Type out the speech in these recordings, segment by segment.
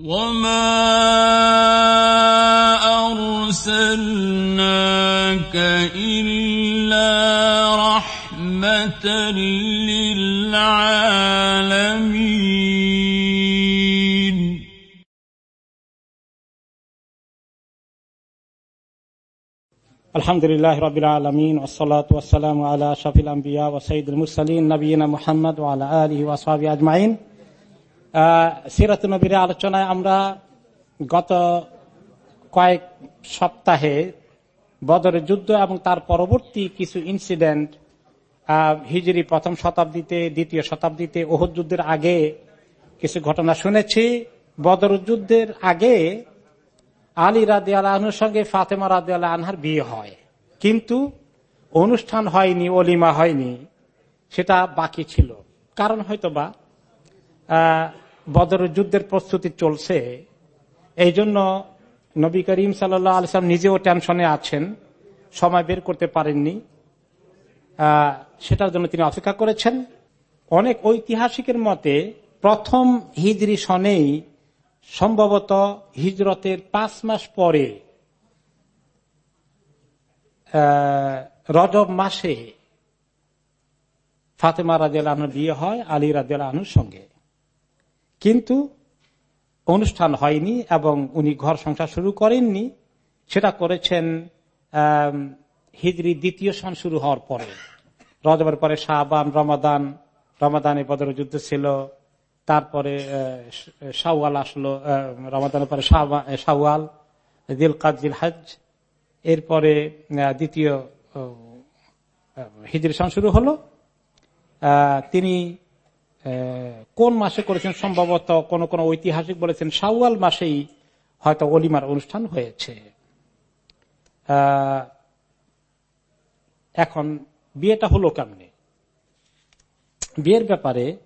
وما أرسلناك إلا رحمة للعالمين الحمد لله رب العالمين والصلاة والسلام على أشرف الأنبياء وسيد المرسلين نبينا محمد وعلى آله وأصحابه أجمعين সিরাত নবীর আলোচনায় আমরা গত কয়েক সপ্তাহে বদরের যুদ্ধ এবং তার পরবর্তী কিছু ইনসিডেন্ট হিজরি প্রথম শতাব্দীতে, দ্বিতীয় শতাব্দীতে ওহদ যুদ্ধের আগে কিছু ঘটনা শুনেছি। বদর যুদ্ধের আগে আলী রাদি আনহুর সঙ্গে ফাতেমা রাদি আনহার বিয়ে হয়। কিন্তু অনুষ্ঠান হয়নি, অলিমা হয়নি, সেটা বাকি ছিল। কারণ হয়তো বা বদর যুদ্ধের প্রস্তুতি চলছে। এই জন্য নবী করিম সাল্লাহ আলসালাম নিজেও টেনশনে আছেন, সময় বের করতে পারেননি। সেটার জন্য তিনি অপেক্ষা করেছেন। অনেক ঐতিহাসিকের মতে প্রথম হিজরি সনেই সম্ভবত হিজরতের পাঁচ মাস পরে রজব মাসে ফাতেমা রাজিয়াল বিয়ে হয়, আলী রাজিয়াল সঙ্গে। কিন্তু অনুষ্ঠান হয়নি এবং উনি ঘর সংসার শুরু করেননি, সেটা করেছেন হিজরি দ্বিতীয় সন শুরু হওয়ার পরে। রজবের পরে শাহবান রমাদান, রমাদানে বদর যুদ্ধ ছিল, তারপরে শাওয়াল আসলো রমাদানের পরে শাওয়াল দিল কাজিল হাজ এরপরে দ্বিতীয় হিজরি সন শুরু হলো। তিনি কোন মাসে করেছেন? সম্ভবত কোন কোন ঐতিহাসিক বলেছেন, শাওয়াল মাসেই হয়তো অলিমার অনুষ্ঠান হয়েছে। এখন বিয়েটা হলো কেমনে? বিয়ের ব্যাপারে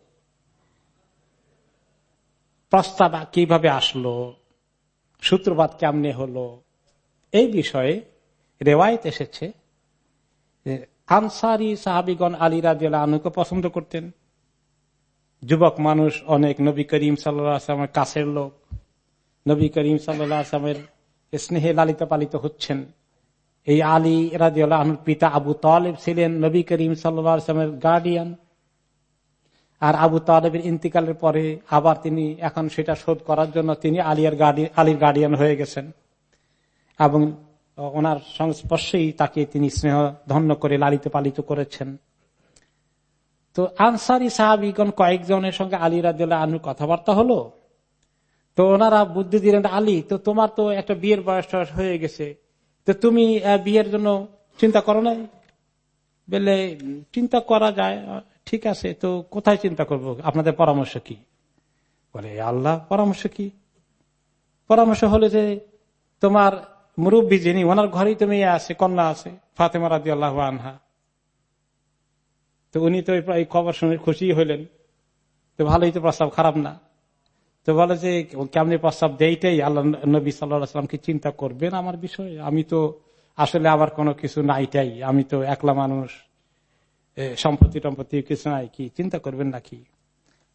প্রস্তাব কীভাবে আসলো? সূত্রপাত কেমনে হলো? এই বিষয়ে রেওয়ায়ত এসেছে আনসারি সাহাবিগণ আলী রাজিয়াল আনুকে পছন্দ করতেন। যুবক মানুষ অনেক নবী করিম সাল্লামের কাছের লোক। নবী করিম সাল্লামের স্নেহে লালিত পালিত হচ্ছেন। এই আলী রাজিউল্লাহ পিতা আবু তালেব ছিলেন নবী করিম সাল্লামের গার্ডিয়ান আর আবু তালেবের ইন্তিকালের পরে আবার তিনি এখন সেটা শোধ করার জন্য তিনি আলিয়ার আলীর গার্ডিয়ান হয়ে গেছেন। এবং ওনার সংস্পর্শেই তাকে তিনি স্নেহ ধন্য করে লালিত পালিত করেছেন। তো আনসারি সাহাবিগণ কয়েকজনের সঙ্গে আলী রাদিল্লাহ আনু কথাবার্তা হলো। তো ওনারা বুদ্ধি দিলেন, আলী, তো তোমার তো একটা বিয়ের বয়স হয়ে গেছে। তো তুমি বিয়ের জন্য চিন্তা করো নাই? বলে চিন্তা করা যায়, ঠিক আছে, তো কোথায় চিন্তা করব? আপনাদের পরামর্শ কি? বলে আল্লাহ, পরামর্শ কি? পরামর্শ হলো যে, তোমার মুরব্বী যিনি, ওনার ঘরেই তুমি আছে, কন্যা আছে, ফাতেমা রাজি আল্লাহ আনহা। তো উনি তো এই খবর শুনে খুশি হইলেন। তো ভালোই তো প্রস্তাব, খারাপ না। তো বলে যে, কেমনি প্রস্তাব দেইটাই আল্লাহ নবী সাল্লামকে চিন্তা করবেন আমার বিষয়ে? আমি তো আসলে আমার কোনো কিছু নাইটাই আমি তো একলা মানুষ। সম্পত্তি টম্পত্তি কিছু নাই কি? চিন্তা করবেন নাকি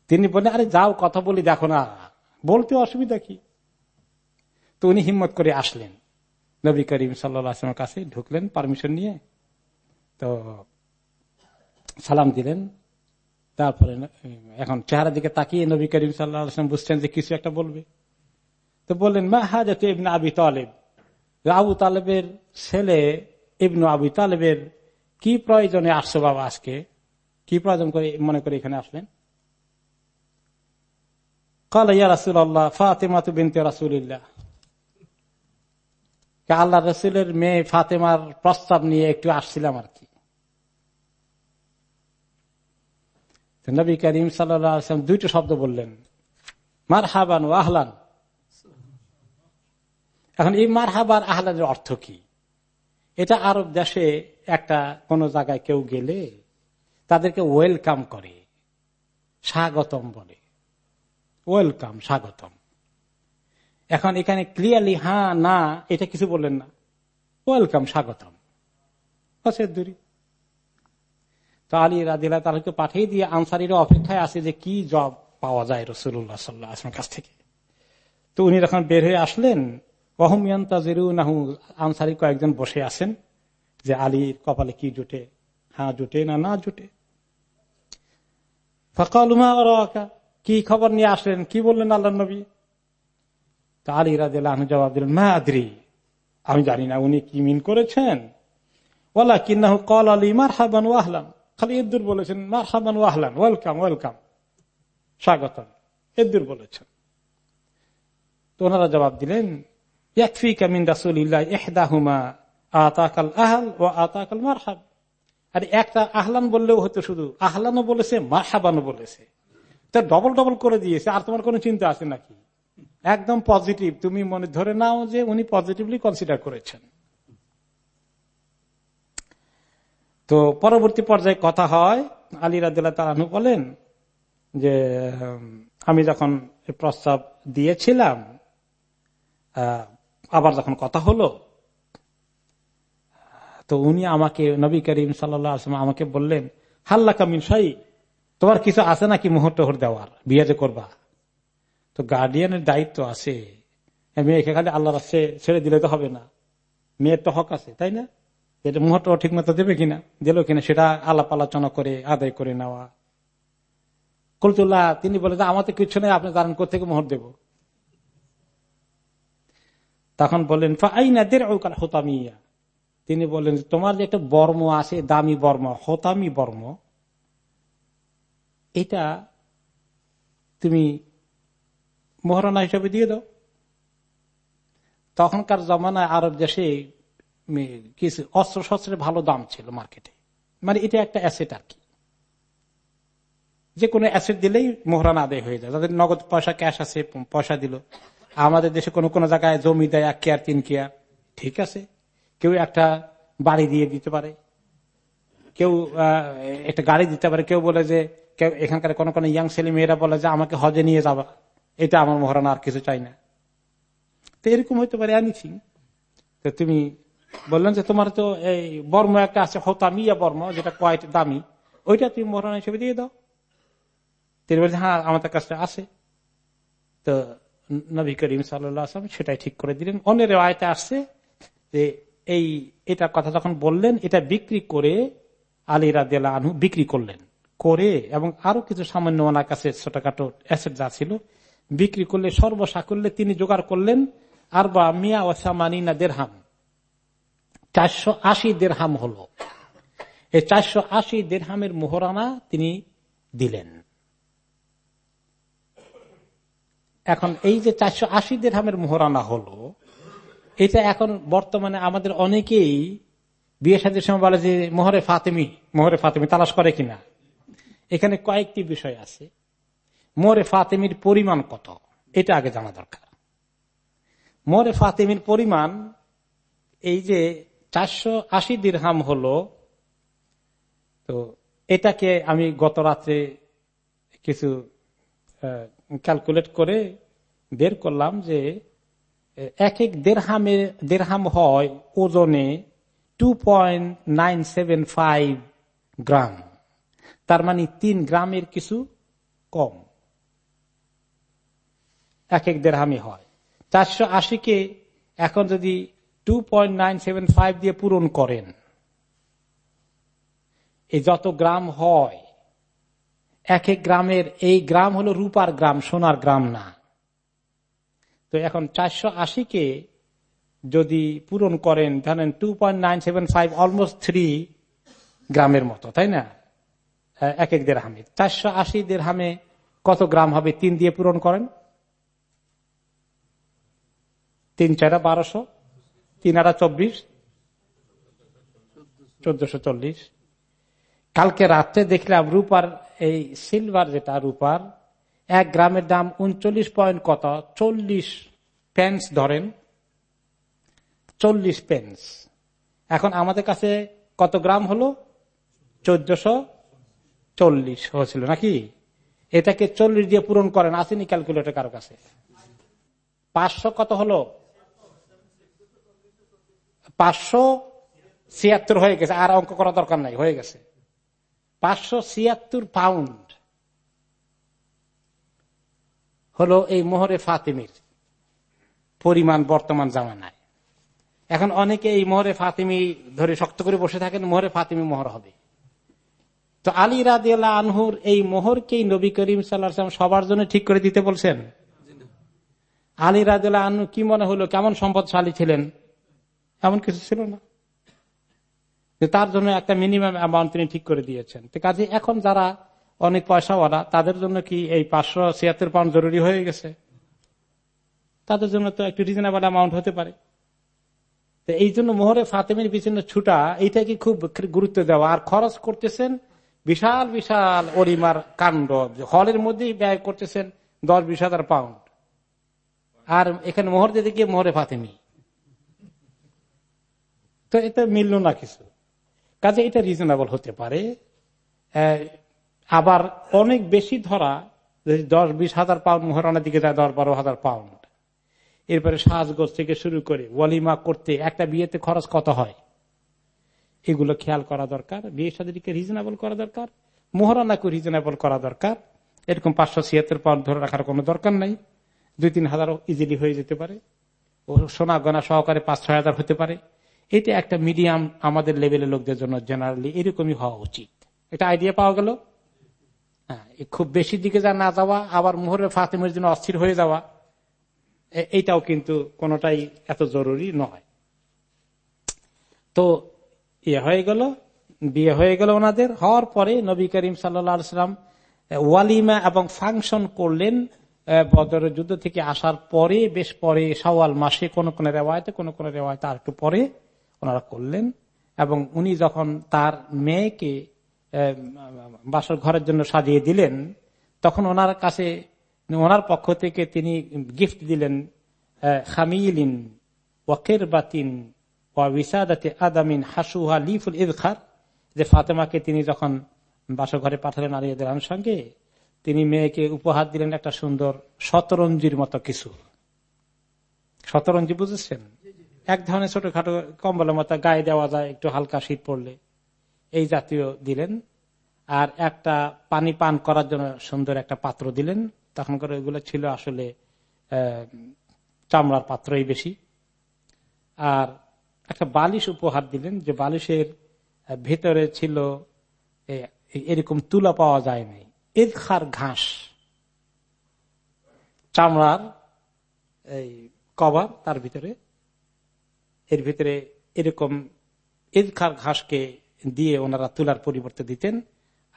তিনি বলেন আরে যাও, কথা বলি, দেখো না। বলতে অসুবিধা কি? তো উনি হিম্মত করে আসলেন। নবী করিম সাল্লামের কাছে ঢুকলেন পারমিশন নিয়ে। তো সালাম দিলেন। তারপরে এখন চেহারা দিকে তাকিয়ে নবী করিম সাল্লাম বুঝছেন যে কিছু একটা বলবে। তো বললেন, মা হাজত ইবনা আবি তালেব? আবু তালেবের ছেলে ইবনু আবু তালেবের কি প্রয়োজনে আসছো বাবা আজকে? কি প্রয়োজন করে, মনে করে এখানে আসলেন ইয়া রাসুল আল্লাহ আল্লাহ রসুলের মেয়ে ফাতেমার প্রস্তাব নিয়ে একটু আসছিলাম আর কি। নবী করিম সাল্লাম দুইটা শব্দ বললেন। মার হাবান ও আহলান। এখন এই মার আহলানের অর্থ কি? এটা আরব দেশে একটা কোন জায়গায় কেউ গেলে তাদেরকে ওয়েলকাম করে, স্বাগতম বলে। ওয়েলকাম, স্বাগতম। এখন এখানে ক্লিয়ারলি হ্যাঁ না, এটা কিছু বললেন না। ওয়েলকাম, স্বাগতম। দূরী। তো আলী রাদিল্লাহ তাদেরকে পাঠিয়ে দিয়ে আনসারিরা অপেক্ষায় আছে যে কি জব পাওয়া যায় রসুল্লাহ সাল্লাহ আসলামের কাছ থেকে। তো উনি যখন বের হয়ে আসলেন আনসারি কয়েকজন বসে আছেন যে আলীর কপালে কি জুটে হ্যাঁ জুটে না না জুটে। কি খবর নিয়ে আসলেন, কি বললেন আল্লাহ নবী? তো আলী রাজু জবাব দিলেন, মা আদ্রি, আমি জানি না উনি কি মিন করেছেন। ওলা কিন্না কল আলী মার হাবান ওয়াহলাম খালি ইদ্দুর বলেছেন মার হাবান ওয়াহলান ওয়েলকাম ওয়েলকাম। স্বাগতম। ইদ্দুর বলেছেন। তো ওনারা জবাব দিলেন একটা আহলান বললেও শুধু বলেছে বলেছে। ডবল ডবল করে দিয়েছে, আর তোমার কোনো চিন্তা আছে নাকি? একদম পজিটিভ তুমি মনে ধরে নাও যে উনি পজিটিভলি কনসিডার করেছেন। তো পরবর্তী পর্যায়ে কথা হয়, আলী রাদিল্লাহ তালু বলেন যে আমি যখন প্রস্তাব দিয়েছিলাম আবার যখন কথা হলো, তো উনি আমাকে, নবী করিম সাল্লাম আমাকে বললেন হাল্লা কামিন সাই তোমার কিছু আছে নাকি মুহূর্ত দেওয়ার বিয়ে করবা? তো গার্ডিয়ানের দায়িত্ব আছে। মেয়েকে খালি আল্লাহ ছেড়ে দিলে তো হবে না। মেয়ের তো হক আছে, তাই না? এটা মুহূর্ত ঠিক মতো দেবে কিনা? দিল কিনা? সেটা আলাপ আলোচনা করে, আদায় করে নেওয়া। কলতুল্লাহ, তিনি বলে আমাদের কিছু নেই, আপনি জানেন কোথেকে মোহর দেব। তখন বললেন হোতামিয়া। তিনি বললেন, তোমার যে একটা বর্ম আছে, দামি বর্ম, হতামি বর্ম, এটা তুমি মহারণা হিসাবে দিয়ে দাও। তখনকার জমানায় আরব দেশে অস্ত্র শস্ত্রের ভালো দাম ছিল মার্কেটে মানে এটা একটা অ্যাসেট আর কি। যে কোনো অ্যাসেট দিলেই মোহরানা আদায় হয়ে যায়। যাদের নগদ পয়সা ক্যাশ আছে পয়সা দিল। আমাদের দেশে কোনো কোনো জায়গায় জমি দেয়, এক কেয়ার, তিন কেয়ার, ঠিক আছে? কেউ একটা বাড়ি দিয়ে দিতে পারে। কেউ একটা গাড়ি দিতে পারে। কেউ বলে যে, কেউ এখানকার কোনো কোনো ইয়াং ছেলে মেয়েরা বলে যে, আমাকে হজে নিয়ে যাবা। এটা আমার মহারানা আর কিছু চাই না। তো এরকম হইতে পারে এনিথিং তো তুমি বললেন যে, তোমার তো এই বর্ম একটা আছে, হতামিয়া বর্ম, যেটা কয়েক দামি। ওইটা তুমি মহারানা হিসেবে দিয়ে দাও। তিনি বলছেন হ্যাঁ আমাদের কাছে আছে। তো নবী করিম সাল্লাম সেটাই ঠিক করে দিলেন। অন্যের আয়তে আসছে যে, এই এটা কথা যখন বললেন, এটা বিক্রি করে আলী রাদিয়াল আনহু বিক্রি করলেন। করে এবং আরও কিছু সামান্য ওনার কাছে ছোটখাটো অ্যাসেট যা ছিল, বিক্রি করলে সর্বসাকুল্যে তিনি জোগাড় করলেন আর বা মিয়া ওসামানিনা দেড়হাম। চারশো আশি দেড়হাম হল। এই চারশো আশি দেড়হামের মোহরানা তিনি দিলেন। এখন এই যে চারশো আশি দেড়হামের মোহরানা হলো, এটা এখন বর্তমানে আমাদের অনেকেই বিয়ে সাদের সময় বলে যে, মোহরে ফাতেমি মোহরে ফাতেমি তালাশ করে কিনা? এখানে কয়েকটি বিষয় আছে। মোরে ফাতেমির পরিমাণ কত? এটা আগে জানা দরকার। মোরে ফাতেমির পরিমাণ, এই যে চারশো আশি দীর্হাম হলো, তো এটাকে আমি গত রাত্রে কিছু ক্যালকুলেট করে বের করলাম যে, এক এক দেড়হামে দেড়হাম হয় ওজনে two point nine seven five gram. তার মানে তিন গ্রামের কিছু কম। এক এক দেড়হামে হয়। চারশো আশিকে এখন যদি টু দিয়ে পূরণ করেন। এই যত গ্রাম হয়, এক এক গ্রামের, এই গ্রাম হলো রূপার গ্রাম, সোনার গ্রাম না। তো এখন চারশো আশিকে যদি পূরণ করেন, ধরেন two point nine seven five almost three গ্রামের মতো, তাই না? এক এক দেড় হামে চারশো আশি হামে কত গ্রাম হবে তিন দিয়ে পূরণ করেন? তিন চারা বারোশো। তিন আড়া চব্বিশ, চোদ্দশো চল্লিশ। কালকে রাত্রে দেখলাম রূপার এই সিলভার যেটা, রূপার, এক গ্রামের দাম উনচল্লিশ পয়েন্ট কত? চল্লিশ পেন্স ধরেন। চল্লিশ পেন্স এখন আমাদের কাছে কত গ্রাম হলো? চোদ্দশো চল্লিশ হয়েছিল নাকি? এটাকে চল্লিশ দিয়ে পূরণ করেন, আসেনি ক্যালকুলেটর কারও কাছে। পাঁচশো কত হলো? পাঁচশো ছিয়াত্তর হয়ে গেছে আর অঙ্ক করা দরকার নাই হয়ে গেছে। পাঁচশো ছিয়াত্তর পাউন্ড হলো এই মোহরে ফাতেমির পরিমাণ বর্তমান জামানায়। এখন অনেকে এই মোহরে ফাতিমি ধরে শক্ত করে বসে থাকেন মোহরে ফাতিমি মোহর হবে। তো আলী রাদিয়াল্লাহ আনহুর এই মোহরকেই নবী করিম সাল্লাম সবার জন্য ঠিক করে দিতে বলছেন? আলী রাদিয়াল্লাহ আনহু কি মনে হলো কেমন সম্পদশালী ছিলেন? এমন কিছু ছিল না। তার জন্য একটা মিনিমাম অ্যামাউন্ট তিনি ঠিক করে দিয়েছেন। কাজে এখন যারা অনেক পয়সাওয়ালা, তাদের জন্য কি এই পাঁচশো ছিয়াত্তর পাউন্ড জরুরি হয়ে গেছে? তাদের জন্য তো একটু রিজনেবল অ্যামাউন্ট হতে পারে। তো এই জন্য মোহরে ফাতেমের পিছনে ছুটা এইটাকে খুব গুরুত্ব দেওয়া? আর খরচ করতেছেন বিশাল বিশাল অরিমার কাণ্ড। হলের মধ্যেই ব্যয় করতেছেন দশ, বিশ হাজার পাউন্ড আর এখানে মোহর দিতে গিয়ে মোহরে ফাতেমি। তো এটা মিলল না কিছু। কাজে এটা রিজনেবল হতে পারে। আবার অনেক বেশি ধরা দশ, বিশ হাজার পাউন্ড মোহরানার দিকে যায়, দশ, বারো হাজার পাউন্ড। এরপরে সাজগোজ থেকে শুরু করে ওয়ালিমা করতে একটা বিয়েতে খরচ কত হয়? এগুলো খেয়াল করা দরকার। বিয়ে সাদিকে রিজনেবল করা দরকার। মোহরানাকে রিজনেবল করা দরকার। এরকম পাঁচশো ছিয়াত্তর পাউন্ড ধরে রাখার কোনো দরকার নাই। দুই, তিন হাজার ইজিলি হয়ে যেতে পারে। ও সোনা গনা সহকারে পাঁচ, ছয় হাজার হতে পারে। এটা একটা মিডিয়াম আমাদের লেভেলের লোকদের জন্য জেনারেলি এরকমই হওয়া উচিত। এটা আইডিয়া পাওয়া গেল? হ্যাঁ খুব বেশি দিকে যা না যাওয়া, আবার মোহরের ফাতেমের জন্য অস্থির হয়ে যাওয়া এইটাও কিন্তু কোনটাই এত জরুরি নয়। তো ইয়ে হয়ে গেল, বিয়ে হয়ে গেল ওনাদের, হওয়ার পরে নবী করিম সাল্লাম ওয়ালিমা এবং ফাংশন করলেন বদরের যুদ্ধ থেকে আসার পরে, বেশ পরে সওয়াল মাসে কোন কোন রেওয়ায়তে, কোন কোন রেওয়ায়তে আর একটু পরে ওনারা করলেন এবং উনি যখন তার মেয়েকে বাসর ঘরের জন্য সাজিয়ে দিলেন, তখন ওনার কাছে, ওনার পক্ষ থেকে তিনি গিফট দিলেন খামিলিন, ওয়াকের বাতিন ওয়াসাদাতে আদামিন হাসুহা লিফুল ইদখার, যে ফাতেমাকে তিনি যখন বাসর ঘরে পাঠালেন আলিয়াদের সঙ্গে, তিনি মেয়েকে উপহার দিলেন একটা সুন্দর শতরঞ্জির মতো কিছু। শতরঞ্জি বুঝেছেন? এক ধরনের ছোটখাটো কম্বলের মতো গায়ে দেওয়া যায়, একটু হালকা শীত পড়লে। এই জাতীয় দিলেন। আর একটা পানি পান করার জন্য সুন্দর একটা পাত্র দিলেন। তখনকার ওইগুলো ছিল আসলে চামড়ার পাত্রই বেশি। আর একটা বালিশ উপহার দিলেন, যে বালিশের ভেতরে ছিল এরকম তুলা পাওয়া যায় নাই। এদখার ঘাস। চামড়ার, এই কভার তার ভিতরে। এর ভিতরে এরকম এদখার ঘাসকে দিয়ে ওনারা তুলার পরিবর্তে দিতেন।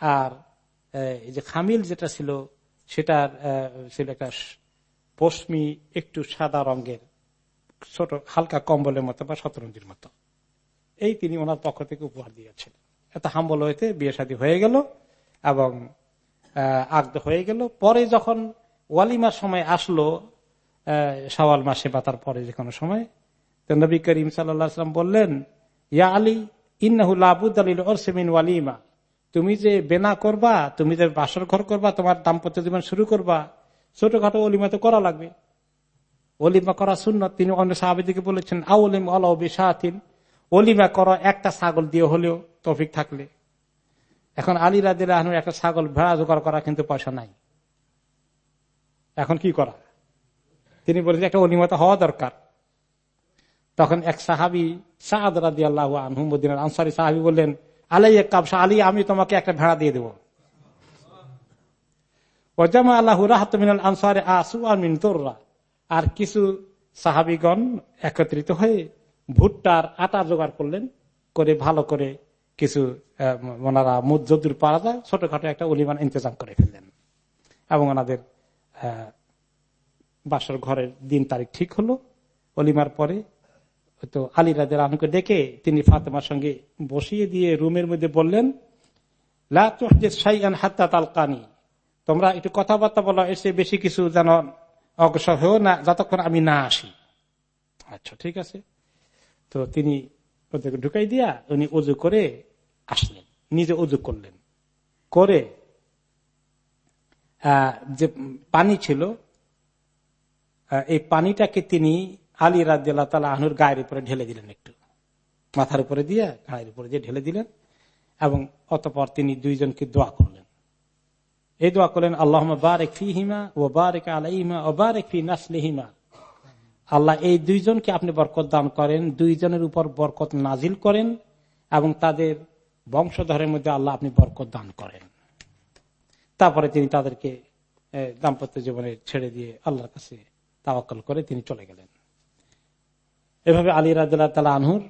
আর এই যে খামিল যেটা ছিল, সেটার ছিল একটা পশমি একটু সাদা রঙের, ছোট, হালকা কম্বলের মতো বা শতরঞ্জির মতো। এই তিনি ওনার পক্ষ থেকে উপহার দিয়েছেন। এত হাম্বল হইতে বিয়ে শাদী হয়ে গেল এবং আগদ হয়ে গেল। পরে যখন ওয়ালিমার সময় আসলো সওয়াল মাসে বা তার পরে যে কোনো সময় নবী করিম সাল্লাম বললেন ইয়া আলী ওয়ালিমা তুমি যে বেনা করবা তুমি যে বাসর ঘর করবা তোমার দাম্পত্য জীবন শুরু করবা। ছোটখাটো অলিমা তো করা লাগবে। অলিমা করা শূন্য তিনি অন্য সাহাবিদিকে বলেছেন, আউলিম আলিন অলিমা করা একটা ছাগল দিয়ে হলেও তফিক থাকলে। এখন আলী রাদির একটা ছাগল ভেড়া জোগাড় করা কিন্তু পয়সা নাই। এখন কি করা? তিনি বলেছেন, একটা অনিমতা হওয়া দরকার। তখন এক সাহাবি সাহাদ রাদি আল্লাহ আনসারি সাহাবি বললেন আলাই এক কাবসা আলী, আমি তোমাকে একটা ভেড়া দিয়ে দেব। ওজামা আল্লাহ রাহতমিনাল আনসারে আসু আর মিন তোররা আর কিছু সাহাবিগণ একত্রিত হয়ে ভুট্টার আটা জোগাড় করলেন, করে ভালো করে কিছু ওনারা যদুর পারা যায়, ছোটখাটো একটা অলিমান ইন্তজাম করে ফেললেন। এবং ওনাদের বাসর ঘরের দিন তারিখ ঠিক হলো। অলিমার পরে তো আলী রাজের আহকে ডেকে তিনি ফাতেমার সঙ্গে বসিয়ে দিয়ে রুমের মধ্যে বললেন তালকানি। তোমরা একটু কথাবার্তা বলো এসে বেশি কিছু যেন অগ্রসর হয়েও না, যতক্ষণ আমি না আসি। আচ্ছা ঠিক আছে। তো তিনি ওদেরকে ঢুকাই দিয়া উনি উজু করে আসলেন, নিজে উজু করলেন। করে যে পানি ছিল এই পানিটাকে তিনি আলী রাজ্লাহ তালা আহনুর গায়ের উপরে ঢেলে দিলেন একটু। মাথার উপরে দিয়ে গায়ের উপরে দিয়ে ঢেলে দিলেন এবং অতপর তিনি দুইজনকে দোয়া করলেন। এই দোয়া করলেন আল্লাহ বারেক হিমা ও বারেক আলাইহিমা ও বারেক ফি নাসলিহিমা। আল্লাহ এই দুইজনকে আপনি বরকত দান করেন, দুইজনের উপর বরকত নাজিল করেন এবং তাদের বংশধরের মধ্যে আল্লাহ আপনি বরকত দান করেন। তারপরে তিনি তাদেরকে দাম্পত্য জীবনে ছেড়ে দিয়ে আল্লাহর কাছে তাওয়াক্কল করে তিনি চলে গেলেন। এভাবে আলী রাজা তালা আনহুর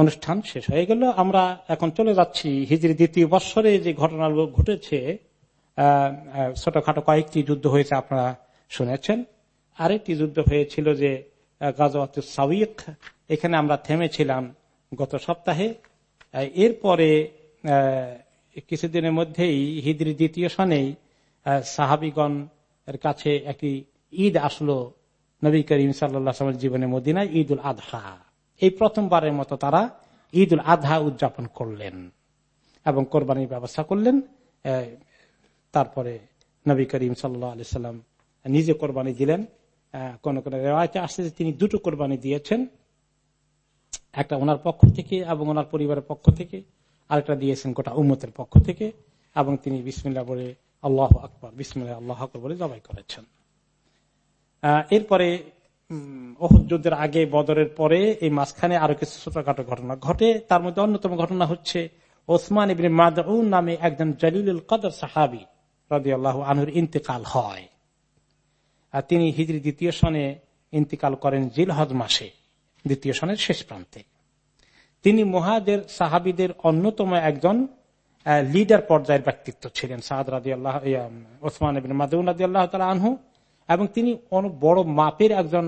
অনুষ্ঠান শেষ হয়ে গেল। আমরা এখন চলে যাচ্ছি হিজড়ি দ্বিতীয় বৎসরে যে ঘটনাগুলো ঘটেছে ছোটখাটো কয়েকটি যুদ্ধ হয়েছে আপনারা শুনেছেন। আরেকটি যুদ্ধ হয়েছিল যে গাজওয়াত এখানে আমরা থেমেছিলাম গত সপ্তাহে। এরপরে কিছুদিনের মধ্যেই হিদ্রি দ্বিতীয় সনেই সাহাবিগণ এর কাছে একটি ঈদ আসলো নবী করিম সাল্লামের জীবনে মদিনায় ঈদ উল আধা এই প্রথমবারের মতো তারা ঈদ উল আধা উদযাপন করলেন এবং কোরবানির ব্যবস্থা করলেন। তারপরে নবী করিম সাল্লাম নিজে কোরবানি দিলেন। কোন কোন রেওয়ায়তে আসছে যে তিনি দুটো কোরবানি দিয়েছেন। একটা ওনার পক্ষ থেকে এবং ওনার পরিবারের পক্ষ থেকে, আরেকটা দিয়েছেন গোটা উম্মতের পক্ষ থেকে এবং তিনি বিসমিল্লা বলে আল্লাহ আকবর বিসমিল্লা আল্লাহ আকবর বলে জবাই করেছেন। এরপরে যুদ্ধের আগে বদরের পরে এই মাঝখানে আরও কিছু ছোটখাটো ঘটনা ঘটে। তার মধ্যে অন্যতম ঘটনা হচ্ছে ওসমান ইবিন মাদউন নামে একজন জলিলুল কদর সাহাবি রাজি আল্লাহ আনহুর ইন্তেকাল হয়। আর তিনি হিজড়ি দ্বিতীয় সনে ইন্তিকাল করেন জিল হজ মাসে, দ্বিতীয় সনের শেষ প্রান্তে। তিনি মহাদের সাহাবিদের অন্যতম একজন লিডার পর্যায়ের ব্যক্তিত্ব ছিলেন সাহাদ রাজি আল্লাহ ওসমান মাদুন রাজি আল্লাহ আনহু। এবং তিনি অনেক বড় মাপের একজন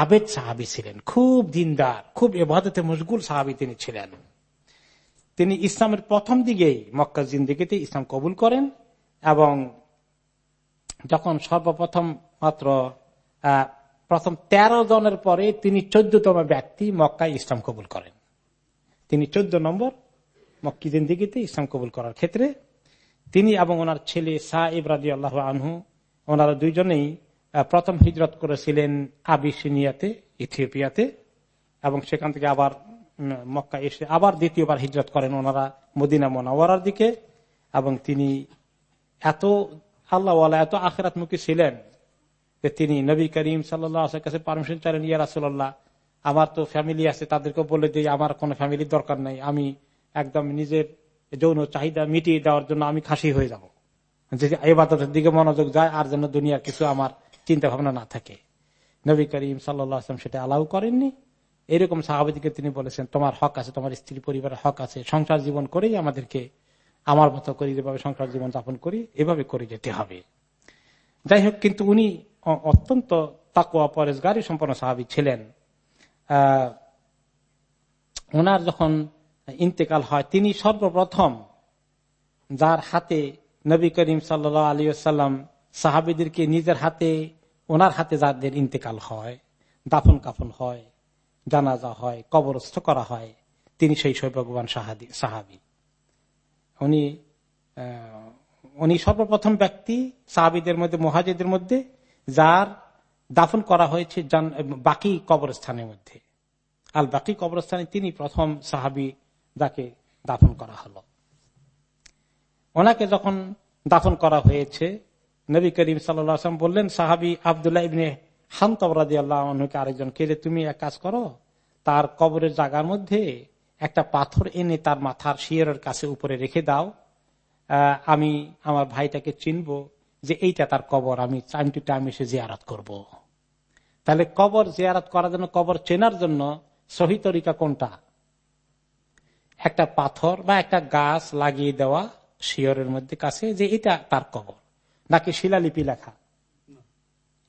আবেদ সাহাবি ছিলেন। খুব দিনদার, খুব এবাদতে মশগুল সাহাবি তিনি ছিলেন। তিনি ইসলামের প্রথম দিকেই মক্কা জিন্দিগিতে ইসলাম কবুল করেন এবং যখন সর্বপ্রথম মাত্র প্রথম তেরো জনের পরে তিনি চোদ্দতম ব্যক্তি মক্কায় ইসলাম কবুল করেন। তিনি চোদ্দ নম্বর মক্কি জিন্দিগিতে ইসলাম কবুল করার ক্ষেত্রে তিনি এবং ওনার ছেলে শাহ ইবরাজি আল্লাহ আনহু ওনারা দুইজনেই প্রথম হিজরত করেছিলেন আবিসিনিয়াতে, ইথিওপিয়াতে, এবং সেখান থেকে আবার মক্কা এসে আবার দ্বিতীয়বার হিজরত করেন ওনারা মদিনা মোনাওয়ার দিকে, এবং তিনি এত আল্লাহ এত আখেরাতমুখী ছিলেন যে তিনি নবী করিম সাল্লাহ কাছে পারমিশন চাইলেন, ইয়া রাসুল্লাহ আমার তো ফ্যামিলি আছে তাদেরকে বলে দিই, আমার কোনো ফ্যামিলির দরকার নাই, আমি একদম নিজের যৌন চাহিদা মিটিয়ে দেওয়ার জন্য আমি খাসি হয়ে যাব। যে এবাদতের দিকে মনোযোগ যায়, আর যেন দুনিয়ার কিছু আমার চিন্তা ভাবনা না থাকে। নবী করিম সাল্লাম সেটা আলাউ করেননি। এরকম সাহাবাদিকে তিনি বলেছেন, তোমার হক আছে, তোমার স্ত্রী পরিবারের হক আছে, সংসার জীবন করেই আমাদেরকে আমার মতো করি যেভাবে সংসার জীবন যাপন করি, এভাবে করে যেতে হবে। যাই হোক, কিন্তু উনি অত্যন্ত তাকুয়া পরেশগারী সম্পন্ন সাহাবি ছিলেন। আহ ওনার যখন ইন্তেকাল হয়, তিনি সর্বপ্রথম যার হাতে নবী করিম সাল্লা আলী সাল্লাম সাহাবিদেরকে নিজের হাতে, ওনার হাতে যাদের ইন্তেকাল হয়, দাফন কাফন হয়, জানাজা হয়, কবরস্থ করা হয়, তিনি সেই সৌভাগ্যবান সাহাবি। উনি উনি সর্বপ্রথম ব্যক্তি সাহাবিদের মধ্যে মহাজিদের মধ্যে, যার দাফন করা হয়েছে বাকি কবরস্থানের মধ্যে। আল বাকি কবরস্থানে তিনি প্রথম সাহাবি যাকে দাফন করা হলো। ওনাকে যখন দাফন করা হয়েছে, নবী করিম সাল্লাম বললেন, সাহাবি আবদুল্লাহ ইবনে হান্তবরাদি আল্লাহকে আরেকজন, কে তুমি এক কাজ করো? তার কবরের জায়গার মধ্যে একটা পাথর এনে তার মাথার শিয়রের কাছে উপরে রেখে দাও। আমি আমার ভাইটাকে চিনব যে এইটা তার কবর, আমি টাইম টু টাইম এসে জিয়ারাত করব। তাহলে কবর জিয়ারাত করার জন্য, কবর চেনার জন্য সহি তরিকা কোনটা? একটা পাথর বা একটা গাছ লাগিয়ে দেওয়া শিয়রের মধ্যে কাছে যে এটা তার কবর। নাকি শিলালিপি লেখা।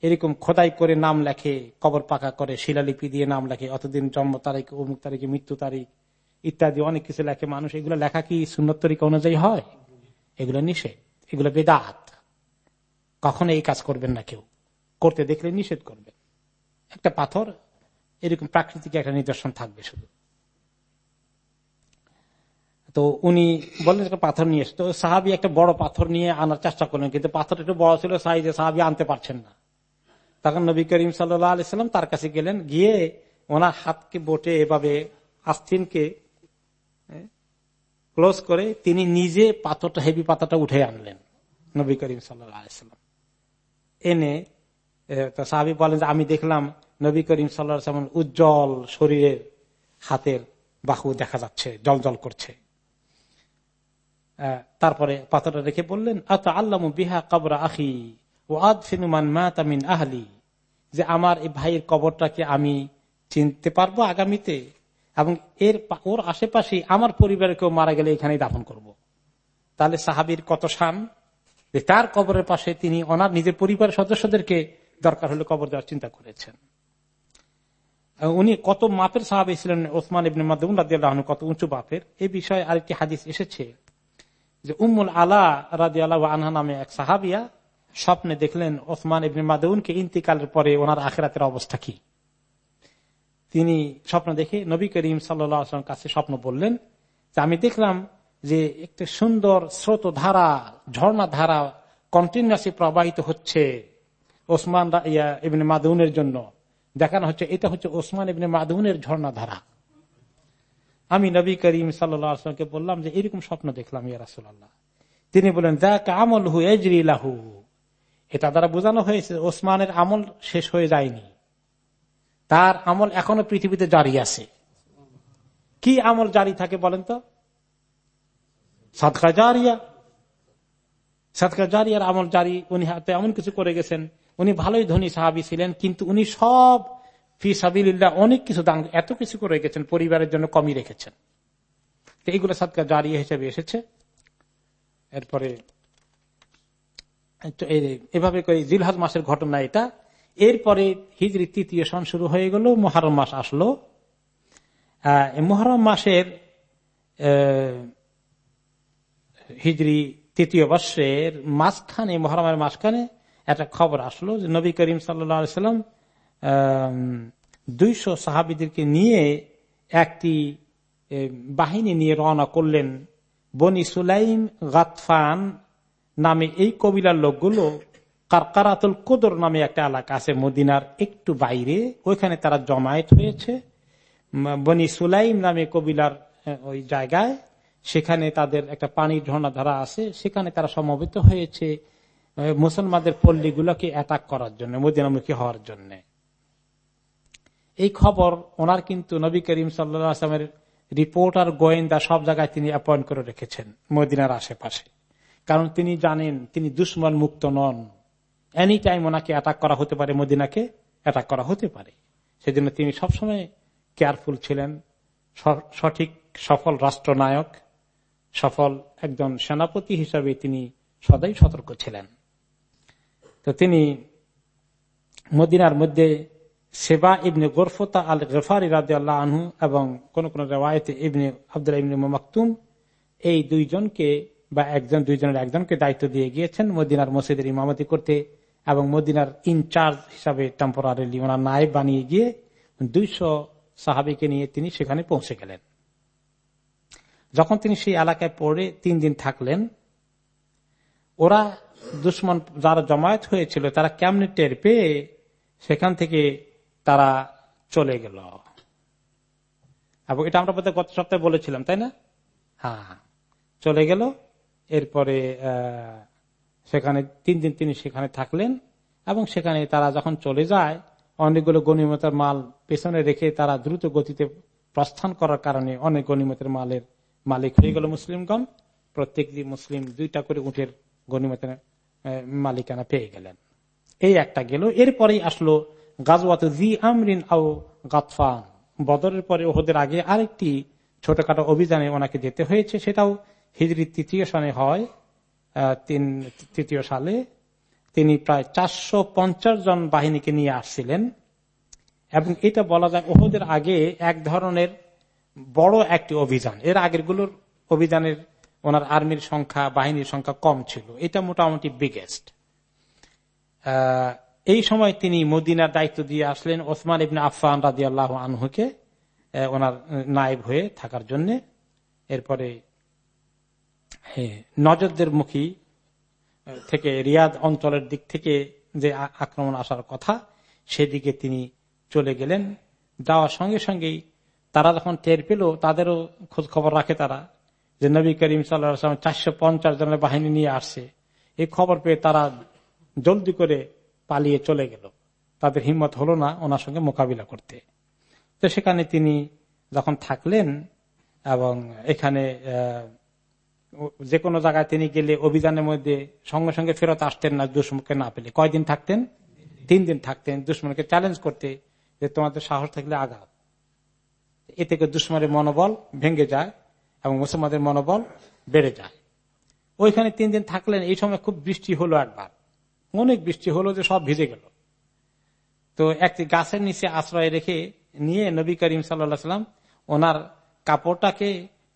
এরকম খোদাই করে নাম লেখে, কবর পাকা করে, শিলালিপি দিয়ে নাম লেখে, অতদিন জন্ম তারিখ, অমুক তারিখে, মৃত্যু তারিখ, ইত্যাদি অনেক কিছু লেখে মানুষ। এগুলো লেখা কি সুন্নত তরিকা অনুযায়ী হয়? এগুলো নিষেধ। এগুলো বেদাত। কখনো এই কাজ করবেন না কেউ। করতে দেখলে নিষেধ করবেন। একটা পাথর, এরকম প্রাকৃতিক একটা নিদর্শন থাকবে শুধু। তো উনি বললেন পাথর নিয়ে এসে। তো সাহাবি একটা বড় পাথর নিয়ে আনার চেষ্টা করলেন, কিন্তু পাথর একটু বড় ছিল, সাইজে সাহাবি আনতে পারছেন না। তখন নবী করিম সাল্লাম তার কাছে গেলেন, গিয়ে ওনার হাতকে বোটে এভাবে আস্তিনকে ক্লোজ করে তিনি নিজে পাথরটা, হেভি পাথরটা উঠে আনলেন নবী করিম সাল্লাম। এনে সাহাবি বলেন যে আমি দেখলাম নবী করিম সাল্লাহ উজ্জ্বল শরীরের হাতের বাহু দেখা যাচ্ছে জল জল করছে। তারপরে পাথরটা রেখে বললেন আত আল্লাহ বিহা কবরা আখি ও আদ ফিনুমান মাতামিন আহলি। যে আমার এই ভাইয়ের কবরটাকে আমি চিনতে পারব আগামীতে এবং এর ওর আশেপাশে আমার পরিবারে কেউ মারা গেলে এখানেই দাফন করব। তাহলে সাহাবির কত শান? যে তার কবরের পাশে তিনি ওনার নিজের পরিবারের সদস্যদেরকে দরকার হলে কবর দেওয়ার চিন্তা করেছেন। উনি কত মাপের সাহাবি ছিলেন? ওসমান ইবনে মাদুন রাজিয়াল কত উঁচু বাপের এই বিষয়ে আরেকটি হাদিস এসেছে। যে উম্মুল আলা রাজি আল্লাহ আনহা নামে এক সাহাবিয়া স্বপ্নে দেখলেন ওসমান ইবনে মাদুনকে ইন্তিকালের পরে ওনার আখেরাতের অবস্থা কি। তিনি স্বপ্ন দেখে নবী করিম সাল্লাম কাছে স্বপ্ন বললেন যে আমি দেখলাম যে একটি সুন্দর স্রোত ধারা ঝর্ণা ধারা কন্টিনিউসলি প্রবাহিত হচ্ছে ওসমান ইবনে মাদুনের জন্য। দেখানো হচ্ছে এটা হচ্ছে ওসমান ইবনে মাদুনের ঝর্ণা ধারা আমি নবী করিম সাল্লামকে বললাম যে, এরকম স্বপ্ন দেখলাম, ইয়া রাসুল্লাহ তিনি বলেন দেখ আমল হু এজরি লাহু। এটা দ্বারা বোঝানো হয়েছে, ওসমানের আমল শেষ হয়ে যায়নি। তার আমল এখনও পৃথিবীতে জারি আছে। কি আমল জারি থাকে বলেন তো? সাদকা জারিয়া। সাদকা জারিয়ার আমল জারি, উনি হাতে এমন কিছু করে গেছেন, উনি ভালোই ধনী সাহাবি ছিলেন, কিন্তু উনি সব ফি সাবিল্লাহ অনেক কিছু দান, এত কিছু করে গেছেন পরিবারের জন্য কমই রেখেছেন। এইগুলো সাদকা জারিয়া হিসেবে এসেছে। এরপরে এভাবে করে জিলহাজ মাসের ঘটনা এটা। এরপরে হিজড়ি তৃতীয় সন শুরু হয়ে গেল মহারম মাস আসলো। মহরম মাসের হিজড়ি তৃতীয় বর্ষের মাঝখানে মহরমের মাঝখানে একটা খবর আসলো যে নবী করিম সাল্লাম দুইশো সাহাবিদেরকে নিয়ে একটি বাহিনী নিয়ে রওনা করলেন বনি সুলাইম গাতফান নামে এই কবিলার লোকগুলো কারকারাতুল কোদর নামে একটা এলাকা আছে মদিনার একটু বাইরে, ওইখানে তারা জমায়েত হয়েছে। বনি সুলাইম নামে কবিলার ওই জায়গায় সেখানে তাদের একটা পানির ঝর্ণা ধারা আছে, সেখানে তারা সমবেত হয়েছে মুসলমানদের পল্লীগুলোকে অ্যাটাক করার জন্য, মদিনামুখী হওয়ার জন্য। এই খবর ওনার কিন্তু নবী করিম সাল্লামের রিপোর্টার, গোয়েন্দা সব জায়গায় তিনি অ্যাপয়েন্ট করে রেখেছেন, মদিনার আশেপাশে। কারণ তিনি জানেন, তিনি দুশ্মন মুক্ত নন। এনি টাইম ওনাকে অ্যাটাক করা হতে পারে, মদিনাকে অ্যাটাক করা হতে পারে। সেজন্য তিনি সবসময় কেয়ারফুল ছিলেন সঠিক, সফল রাষ্ট্রনায়ক, সফল একজন সেনাপতি হিসাবে তিনি সদাই সতর্ক ছিলেন। তো তিনি মদিনার মধ্যে সেবা ইবনে গোরফতা আল গফার ইরাদ আল্লাহ আনহু এবং কোন কোন রেওয়ায়তে ইবনে আব্দুল্লাহ ইবনে মাকতুম এই দুইজনকে বা একজন দুইজনের একজনকে দায়িত্ব দিয়ে গিয়েছেন মদিনার মসজিদের ইমামতি করতে এবং মদিনার ইনচার্জ হিসাবে টেম্পোরারি ওনার নায়ব বানিয়ে গিয়ে দুইশো সাহাবিকে নিয়ে তিনি সেখানে পৌঁছে গেলেন। যখন তিনি সেই এলাকায় পড়ে তিন দিন থাকলেন, ওরা দুশ্মন যারা জমায়েত হয়েছিল তারা কেমনি টের পেয়ে সেখান থেকে তারা চলে গেল। এবং এটা আমরা গত সপ্তাহে বলেছিলাম, তাই না? হ্যাঁ। চলে গেল, এরপরে সেখানে তিন দিন তিনি সেখানে থাকলেন এবং সেখানে তারা যখন চলে যায়, অনেকগুলো গণিমতের মাল পেছনে রেখে তারা দ্রুত গতিতে প্রস্থান করার কারণে অনেক গণিমতের মালের মালিক হয়ে গেল মুসলিমগণ। প্রত্যেকটি মুসলিম দুইটা করে উঠের গণিমতের মালিকানা পেয়ে গেলেন। এই একটা গেল। এরপরেই আসলো গাজওয়াত জি আমরিন আও গাতফান। বদরের পরে ওহদের আগে আরেকটি ছোটখাটো অভিযানে ওনাকে যেতে হয়েছে, সেটাও হিজড়ি তৃতীয় সনে হয় তিন, তৃতীয় সালে। তিনি প্রায় চারশো পঞ্চাশ জন বাহিনীকে নিয়ে আসছিলেন। এবং এটা বলা যায় ওহদের আগে এক ধরনের বড় একটি অভিযান। এর আগেরগুলোর অভিযানের ওনার আর্মির সংখ্যা, বাহিনীর সংখ্যা কম ছিল। এটা মোটামুটি বিগেস্ট এই সময় তিনি মদিনার দায়িত্ব দিয়ে আসলেন ওসমান ইবিন আফান রাজি আল্লাহ আনহুকে ওনার নায়েব হয়ে থাকার জন্য। এরপরে নজরদের মুখী থেকে রিয়াদ অঞ্চলের দিক থেকে যে আক্রমণ আসার কথা, সেদিকে তিনি চলে গেলেন। যাওয়ার সঙ্গে সঙ্গেই তারা যখন টের পেল, তাদেরও খোঁজ খবর রাখে তারা, যে নবী করিম সাল্লাম চারশো পঞ্চাশ জনের বাহিনী নিয়ে আসছে। এই খবর পেয়ে তারা জলদি করে পালিয়ে চলে গেল। তাদের হিম্মত হলো না ওনার সঙ্গে মোকাবিলা করতে। তো সেখানে তিনি যখন থাকলেন এবং এখানে যে কোনো জায়গায় তিনি গেলে অভিযানের মধ্যে সঙ্গে সঙ্গে ফেরত আসতেন না, দুশ্মনকে না পেলে। কয়দিন থাকতেন? তিন দিন থাকতেন। দুশ্মনকে চ্যালেঞ্জ করতে যে তোমাদের সাহস থাকলে আঘাত এ থেকে দুশ্মনের মনোবল ভেঙে যায় এবং মুসলমানদের মনোবল বেড়ে যায়। ওইখানে তিন দিন থাকলেন। এই সময় খুব বৃষ্টি হলো একবার। অনেক বৃষ্টি হলো যে সব ভিজে গেল। তো একটি গাছের নিচে আশ্রয় রেখে নিয়ে নবী করিম সাল্লাম ওনার কাপড়টাকে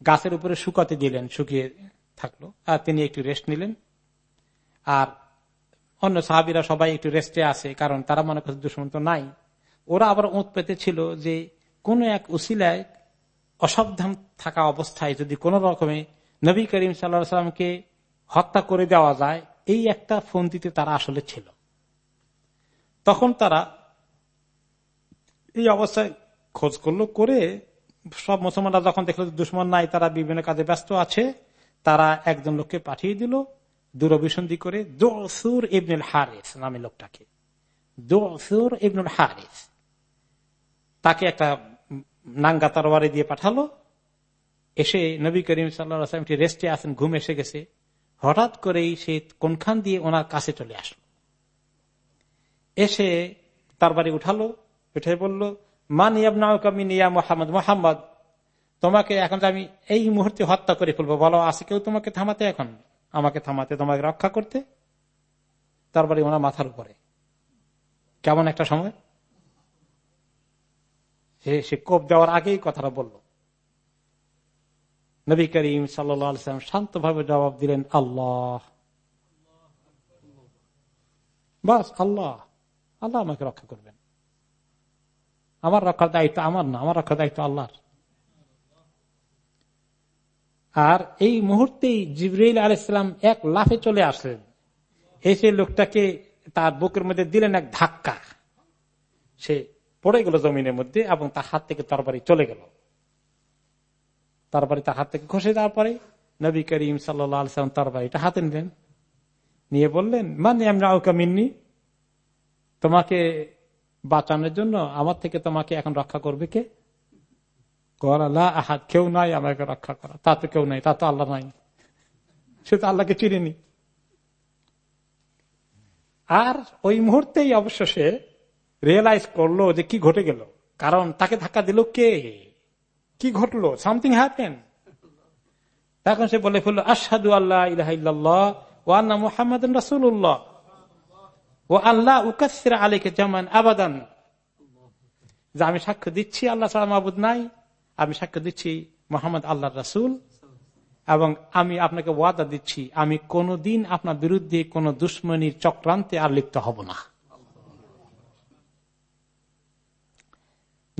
গাছের উপরে শুকাতে দিলেন, শুকিয়ে থাকল। আর তিনি একটু রেস্ট নিলেন। আর অন্য সাহাবিরা সবাই একটু রেস্টে আছে, কারণ তারা মনে করছে দুশ্মন তো নাই। ওরা আবার ওঁত পেতে ছিল যে কোন এক উসিলায় অসাবধান থাকা অবস্থায় যদি কোন রকমে নবী করিম সাল্লা সাল্লামকে হত্যা করে দেওয়া যায় এই একটা ফন্দিতে তারা আসলে ছিল। তখন তারা এই অবস্থায় খোঁজ করল, করে সব মুসলমানরা যখন দেখল দুশ্মন নাই, তারা বিভিন্ন কাজে ব্যস্ত আছে, তারা একজন লোককে পাঠিয়ে দিল, দূরভিসন্ধি করে দোসুর ইবনুল হারিস নামে লোকটাকে। দোসুর ইবনুল হারিস। তাকে একটা নাঙ্গা তরবারে দিয়ে পাঠালো। এসে নবী করিম সাল্লামটি রেস্টে আসেন ঘুম এসে গেছে। হঠাৎ করেই সে কোনখান দিয়ে ওনার কাছে চলে আসলো। এসে তার বাড়ি উঠালো, উঠে বলল, মান ইয়াবনামিনিয়া মোহাম্মদ মোহাম্মদ, তোমাকে এখন আমি এই মুহূর্তে হত্যা করে ফেলব, বলো, আছে কেউ তোমাকে থামাতে এখন? আমাকে থামাতে, তোমাকে রক্ষা করতে? তারপরে ওনার মাথার উপরে। কেমন একটা সময়। সে কোপ দেওয়ার আগেই কথাটা বলল। নবী করিম সাল্লাম শান্তভাবে জবাব দিলেন, আল্লাহ। বাস, আল্লাহ। আল্লাহ আমাকে রক্ষা করবেন। আমার রক্ষার দায়িত্ব আমার না, আমার রক্ষার দায়িত্ব আল্লাহর। আর এই মুহূর্তেই জিবরাইল আলাইসালাম এক লাফে চলে আসলেন। এসে লোকটাকে তার বুকের মধ্যে দিলেন এক ধাক্কা। সে পড়ে গেল জমিনের মধ্যে এবং তার হাত থেকে তরবারি চলে গেল। তার হাত থেকে খসে যাওয়ার পরে নবী করিম সাল্লাম তরবারিটা হাতে নিলেন নিয়ে বললেন মানে আমরা মিননি? তোমাকে বাঁচানোর জন্য আমার থেকে তোমাকে এখন রক্ষা করবে কে? আহাদ, কেউ নাই আমাকে রক্ষা করা। তা তো কেউ নাই, তা তো আল্লাহ নাই। সে তো আল্লাহকে চিনিনি। আর ওই মুহূর্তেই অবশ্য সে রিয়েলাইজ করল যে কি ঘটে গেল। কারণ তাকে ধাক্কা দিল কে? কি ঘটলো? সামথিং হ্যাপেন তখন সে বলে ফেলল আসাদু আল্লাহ ইলাহ ওয়ান্না মুহাম্মদ রাসুল্লাহ ও আল্লাহ উকাসির আলীকে জামান আবাদান। যে আমি সাক্ষ্য দিচ্ছি আল্লাহ সালাম আবুদ নাই, আমি সাক্ষ্য দিচ্ছি মোহাম্মদ আল্লাহ রাসুল এবং আমি আপনাকে ওয়াদা দিচ্ছি, আমি কোনদিন আপনার বিরুদ্ধে কোন দুশ্মনীর চক্রান্তে আর লিপ্ত হব না।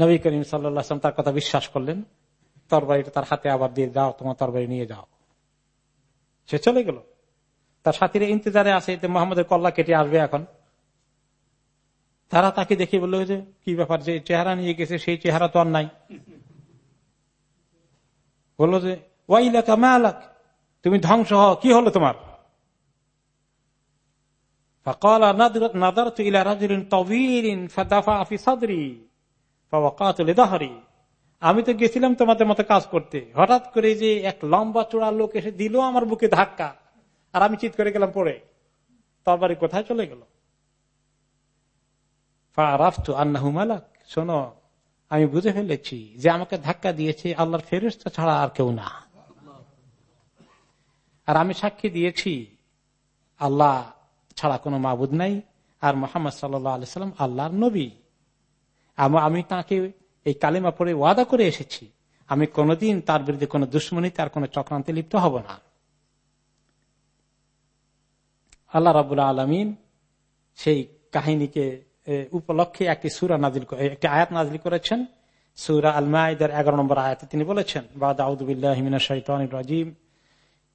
নবী করিম সাল্লাম তার কথা বিশ্বাস করলেন। তরবারিটা তার হাতে আবার দিয়ে যাও তোমার তরবারি নিয়ে যাও। সে চলে গেল। তার সাথীরা ইন্তজারে আছে মোহাম্মদের কল্লা কেটে আসবে এখন। তারা তাকে দেখে বলল যে কি ব্যাপার, যে চেহারা নিয়ে গেছে, সেই চেহারা তো আর নাই। বলল যে, ওয়াইলাকা মালাক, তুমি ধ্বংস হ কি হলো তোমার? আমি তো গেছিলাম তোমাদের মতো কাজ করতে। হঠাৎ করে যে এক লম্বা চূড়া লোক এসে দিল আমার বুকে ধাক্কা। আর আমি চিৎ করে গেলাম পরে তরবারি কোথায় চলে গেল? শোনো, আমি বুঝে ফেলেছি যে আমাকে ধাক্কা দিয়েছে আল্লাহর ফেরস্তা ছাড়া আর কেউ না। আর আমি সাক্ষী দিয়েছি, আল্লাহ ছাড়া কোনো মাবুদ নাই। আর মোহাম্মদ সাল্লাম আল্লাহর নবী। আমি তাকে এই কালিমা পরে ওয়াদা করে এসেছি। আমি কোনোদিন তার বিরুদ্ধে কোনো দুশ্মনী তার কোনো চক্রান্তে লিপ্ত হব না। আল্লাহ রাবুল্লাহ আলমিন সেই কাহিনীকে উপলক্ষে একটি সুরা নাজিল একটি আয়াত নাজিল করেছেন। সুরা আলমাইদার এগারো নম্বর আয়াতে তিনি বলেছেন বা দাউদ্দিন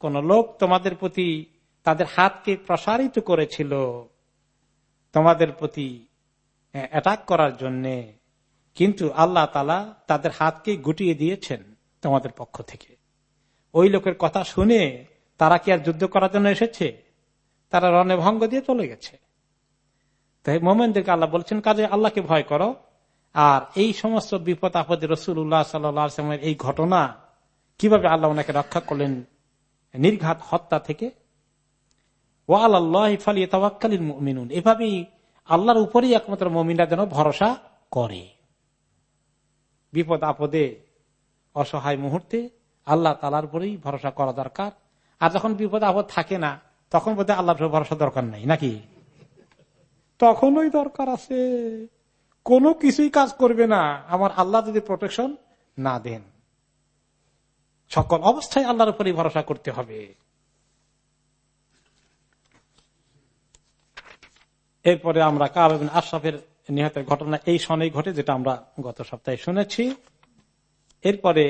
কোন লোক তোমাদের প্রতি তাদের হাতকে প্রসারিত করেছিল তোমাদের প্রতি অ্যাটাক করার জন্য। কিন্তু আল্লাহ তালা তাদের হাতকে গুটিয়ে দিয়েছেন তোমাদের পক্ষ থেকে। ওই লোকের কথা শুনে তারা কি আর যুদ্ধ করার জন্য এসেছে? তারা রণে ভঙ্গ দিয়ে চলে গেছে। তাই মোমেনদেরকে আল্লাহ বলছেন, কাজে আল্লাহকে ভয় করো। আর এই সমস্ত বিপদ আপদে রসুল্লাহ সাল্লামের এই ঘটনা কীভাবে আল্লাহ ওনাকে রক্ষা করলেন নির্ঘাত হত্যা থেকে। ও আল্লাহ ফালিয়ে এভাবেই আল্লাহর উপরেই একমাত্র মমিনরা যেন ভরসা করে। বিপদ আপদে অসহায় মুহূর্তে আল্লাহ তালার উপরেই ভরসা করা দরকার। আর যখন বিপদ আপদ থাকে না, তখন বোধহয় আল্লাহর ভরসা দরকার নাই, নাকি? তখনই দরকার আছে। কোনো কিছুই কাজ করবে না। আমার আল্লাহ যদি প্রোটেকশন না দেন। সকল অবস্থায় আল্লাহর উপরেই ভরসা করতে হবে। এরপরে আমরা কাব আশরাফের নিহতের ঘটনা এই সনেই ঘটে, যেটা আমরা গত সপ্তাহে শুনেছি। এরপরে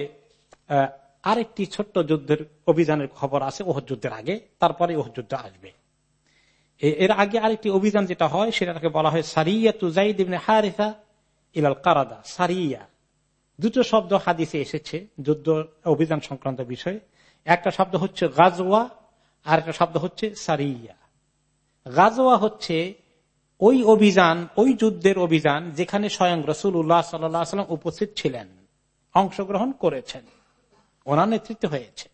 আরেকটি ছোট্ট যুদ্ধের অভিযানের খবর আছে ওহ যুদ্ধের আগে, তারপরে ওহ যুদ্ধ আসবে। এর আগে আরেকটি অভিযান যেটা হয়, সেটাকে বলা হয় সারিয়া তুজাইদ হারিফা ইলাল কারাদা, সারিয়া। দুটো শব্দ হাদিসে এসেছে, যুদ্ধ, অভিযান সংক্রান্ত বিষয়ে। একটা শব্দ হচ্ছে গাজওয়া, আর একটা শব্দ হচ্ছে সারিয়া। গাজওয়া হচ্ছে ওই অভিযান, ওই যুদ্ধের অভিযান যেখানে স্বয়ং রসুল উল্লাহ সাল্লাম উপস্থিত ছিলেন, অংশগ্রহণ করেছেন, ওনার নেতৃত্ব হয়েছে।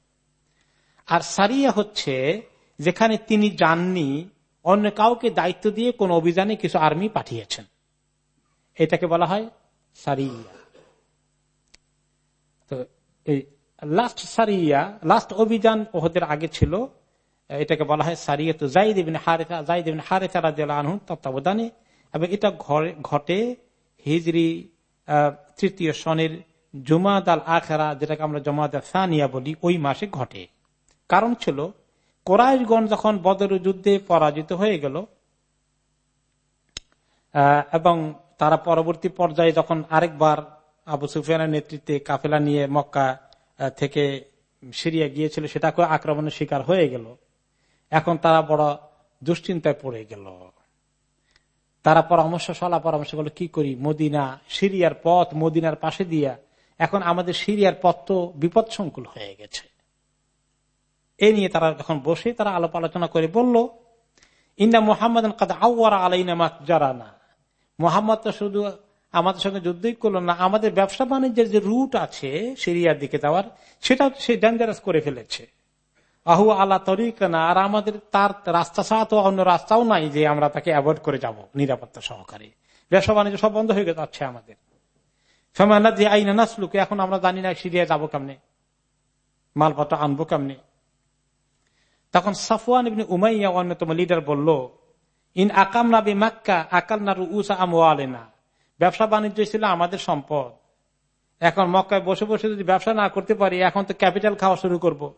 আর সারিয়া হচ্ছে যেখানে তিনি যাননি, অন্য কাউকে দায়িত্ব দিয়ে কোন অভিযানে কিছু আর্মি পাঠিয়েছেন। এটাকে বলা হয় সারিয়া। এই লাস্ট সারিয়া লাস্ট অভিযান ওহদের আগে ছিল এটাকে বলা হয় সারিয়ত জাইদিন হারেফা জাইদিন হারেফা রাজ আনহুন তত্ত্বাবধানে, এবং এটা ঘটে হিজরি তৃতীয় সনের জুমাদ আল আখেরা, যেটাকে আমরা জমাদ সানিয়া বলি, ওই মাসে ঘটে। কারণ ছিল কোরআশগঞ্জ যখন বদর যুদ্ধে পরাজিত হয়ে গেল এবং তারা পরবর্তী পর্যায়ে যখন আরেকবার আবু সুফিয়ানের নেতৃত্বে কাফেলা নিয়ে মক্কা থেকে সিরিয়া গিয়েছিল সেটাকে আক্রমণের শিকার হয়ে গেল। এখন তারা বড় দুশ্চিন্তায় পড়ে গেল। তারা পরামর্শ, সলা পরামর্শ করল, কি করি? মদিনা, সিরিয়ার পথ, মদিনার পাশে দিয়া। এখন আমাদের সিরিয়ার পথ তো বিপদ সংকুল হয়ে গেছে। এ নিয়ে তারা যখন বসে, তারা আলোপ আলোচনা করে বলল ইন্দা মোহাম্মদ আউ্রা আলাইনা জারানা মোহাম্মদ তো শুধু আমাদের সঙ্গে যুদ্ধই করল না। আমাদের ব্যবসা বাণিজ্যের যে রুট আছে সিরিয়ার দিকে যাওয়ার সেটা সে ডেঞ্জারাস করে ফেলেছে। আহু আল্লাহ তরিক না আর আমাদের তার রাস্তা তো অন্য রাস্তাও নাই যে আমরা তাকে অ্যাভয়েড করে যাব নিরাপত্তা সহকারে। ব্যবসা বাণিজ্য সব বন্ধ হয়ে যাচ্ছে আমাদের। ফেমানা যে আইন নাসলুকে, এখন আমরা জানি না সিরিয়া যাব কেমনে, মালপত্র আনব কেমনে। তখন সাফওয়ান উমাইয়া অন্যতম লিডার বলল, ইন আকাম নাবি মাক্কা আকাল না উসা আমওয়ালেনা। ব্যবসা বাণিজ্য ছিল আমাদের সম্পদ। এখন মক্কায় বসে বসে যদি ব্যবসা না করতে পারি, এখন তো ক্যাপিটাল খাওয়া শুরু করব।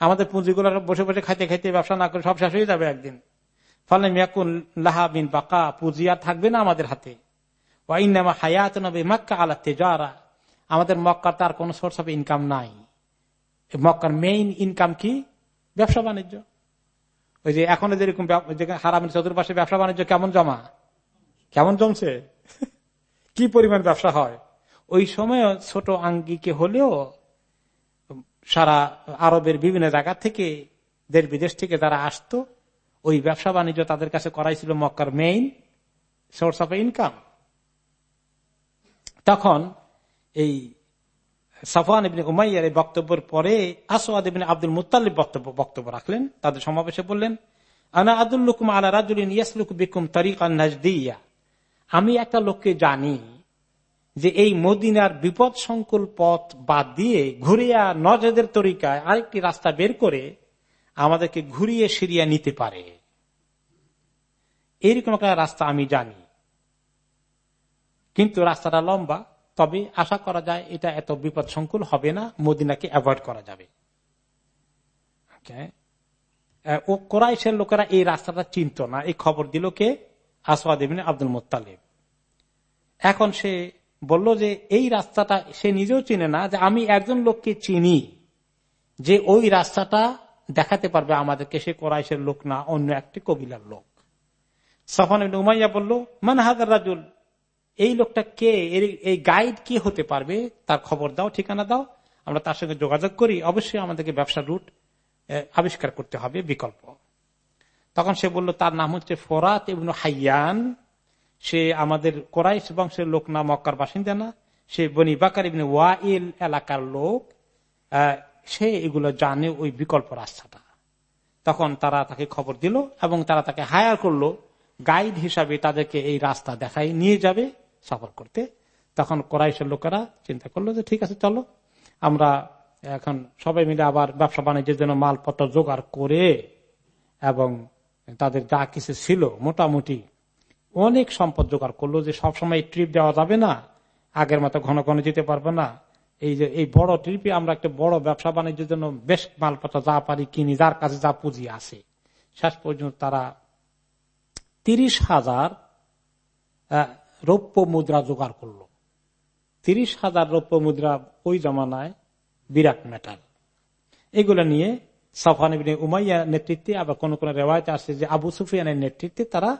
আমাদের পুঁজিগুলো বসে বসে খাইতে খাইতে ব্যবসা না করে সব শেষ হয়ে যাবে একদিন। ফলে মিয়াকুন লাহা বিন বাকা, পুঁজি আর থাকবে না আমাদের হাতে। হায়াত নবে মক্কা আলা তেজারা। আমাদের মক্কার তার কোন সোর্স অফ ইনকাম নাই। মক্কার মেইন ইনকাম কি? ব্যবসা বাণিজ্য। ওই যে এখনও যেরকম হারামের চতুর্পাশে ব্যবসা বাণিজ্য কেমন জমা? কেমন জমছে? কি পরিমাণ ব্যবসা হয়? ওই সময় ছোট আঙ্গিকে হলেও সারা আরবের বিভিন্ন জায়গা থেকে দেশ বিদেশ থেকে যারা আসতো, ওই ব্যবসা বাণিজ্য তাদের কাছে করাইছিল মক্কার মেইন সোর্স অফ ইনকাম তখন এই সাফান ইবিন উমাইয়ার এই বক্তব্যের পরে আসোয়াদ ইবিন আব্দুল মুতালিব বক্তব্য বক্তব্য রাখলেন। তাদের সমাবেশে বললেন, আনা আদুল্লুকুম আলা রাজুলিন ইয়াসলুক বিকুম তারিকা নাজদিয়া। আমি একটা লোককে জানি যে এই মদিনার বিপদ সংকুল পথ বাদ দিয়ে ঘুরিয়া নজদের তরিকায় আরেকটি রাস্তা বের করে আমাদেরকে ঘুরিয়ে সিরিয়া নিতে পারে। এইরকম একটা রাস্তা আমি জানি। কিন্তু রাস্তাটা লম্বা, তবে আশা করা যায় এটা এত বিপদ সংকুল হবে না, মদিনাকে অ্যাভয়েড করা যাবে। ও কোরাইশের লোকেরা এই রাস্তাটা চিনত না। এই খবর দিল কে? আসওয়াদ আব্দুল মোত্তালেব। এখন সে বলল যে, এই রাস্তাটা সে নিজেও চিনে না যে আমি একজন লোককে চিনি যে ওই রাস্তাটা দেখাতে পারবে আমাদেরকে, সে কোরাইশের লোক না, অন্য একটি কবিলার লোক। সফান উমাইয়া বলল, মান হাজার রাজুল, এই লোকটা কে? এই গাইড কি হতে পারবে? তার খবর দাও, ঠিকানা দাও, আমরা তার সঙ্গে যোগাযোগ করি। অবশ্যই আমাদেরকে ব্যবসার রুট আবিষ্কার করতে হবে, বিকল্প। তখন সে বলল, তার নাম হচ্ছে ফোরাত এবং হাইয়ান। সে আমাদের কোরাইশ বংশের লোক না, মক্কার বাসিন্দা না। সে বনি বাকার ইবনে ওয়াইল এলাকার লোক। সে এগুলো জানে ওই বিকল্প রাস্তাটা। তখন তারা তাকে খবর দিল এবং তারা তাকে হায়ার করল। গাইড হিসাবে তাদেরকে এই রাস্তা দেখাই নিয়ে যাবে সফর করতে। তখন কোরাইশের লোকেরা চিন্তা করল যে, ঠিক আছে, চলো। আমরা এখন সবাই মিলে আবার ব্যবসা বাণিজ্যের জন্য মালপত্র জোগাড় করে এবং তাদের যা কিছু ছিল, মোটামুটি অনেক সম্পদ জোগাড় করল যে সবসময় ট্রিপ দেওয়া যাবে না, আগের মতো ঘন ঘন যেতে পারবে না। এই যে, এই বড় ট্রিপে আমরা একটা বড় ব্যবসা বাণিজ্যের জন্য বেশ মালপত্র যা পারি কিনি, যার কাছে যা পুঁজি আছে। শেষ পর্যন্ত তারা তিরিশ হাজার রৌপ্য মুদ্রা জোগাড় করল। তিরিশ হাজার রৌপ্য মুদ্রা ওই জমানায় বিরাট মেটাল এগুলো নিয়ে সফান উমাইয়া নেতৃত্বে আবার কোন কোন রেওয়ায়তে আসছে যে আবু সুফিয়ানের নেতৃত্বে তারা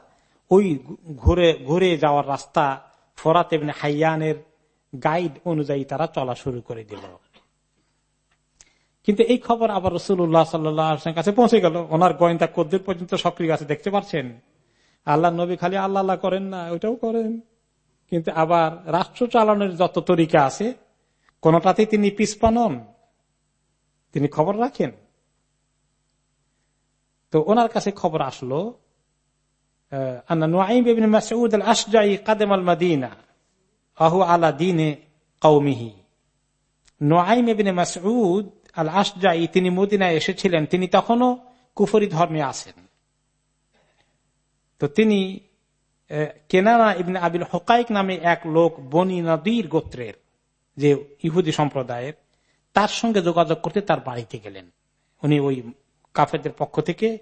ওই ঘুরে ঘুরে যাওয়ার রাস্তা ফরাত হাইয়ানের গাইড অনুযায়ী তারা চলা শুরু করে দিল। কিন্তু এই খবর আবার রসুল্লাহ সাল্লাম কাছে পৌঁছে গেল। ওনার গোয়েন্দা কদ্দুর পর্যন্ত সক্রিয় আছে, দেখতে পাচ্ছেন? আল্লাহ নবী খালি আল্লাহ আল্লাহ করেন না, ওইটাও করেন। কিন্তু আবার রাষ্ট্র চালানোর যত তরিকা আছে কোনটাতে তিনি পিসপা নন। তিনি খবর রাখেন। তো ওনার কাছে খবর আসলো তিনি মদিনায় এসেছিলেন, তিনি তখনও কুফরি ধর্মে আসেন তো তিনি কেনানা ইবনে আবিল হকাইক নামে এক লোক বনি নদীর গোত্রের, যে ইহুদি সম্প্রদায়ের, তার সঙ্গে যোগাযোগ করতে তার বাড়িতে গেলেন। উনি ওই কাফেরদের পক্ষ থেকে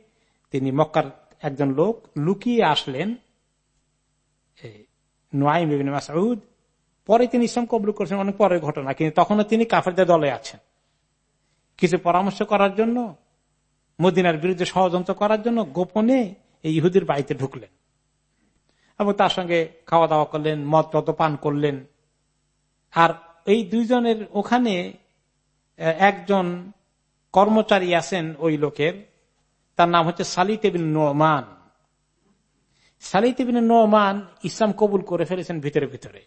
তিনি মক্কার একজন লোক লুকিয়ে আসলেন নোয়াইম পরে তিনি ইসলাম কবল করেছেন, অনেক পরের ঘটনা, কিন্তু তখনও তিনি কাফেরদের দলে আছেন। কিছু পরামর্শ করার জন্য, মদিনার বিরুদ্ধে ষড়যন্ত্র করার জন্য গোপনে এই ইহুদির বাড়িতে ঢুকলেন। এবং তার সঙ্গে খাওয়া দাওয়া করলেন মদ পদ পান করলেন। আর এই দুইজনের ওখানে একজন কর্মচারী আছেন ওই লোকের, তার নাম হচ্ছে সালিতেবিন নোমান। সালিতেবিন নোমান ইসলাম কবুল করে ফেলেছেন ভিতরে ভিতরে।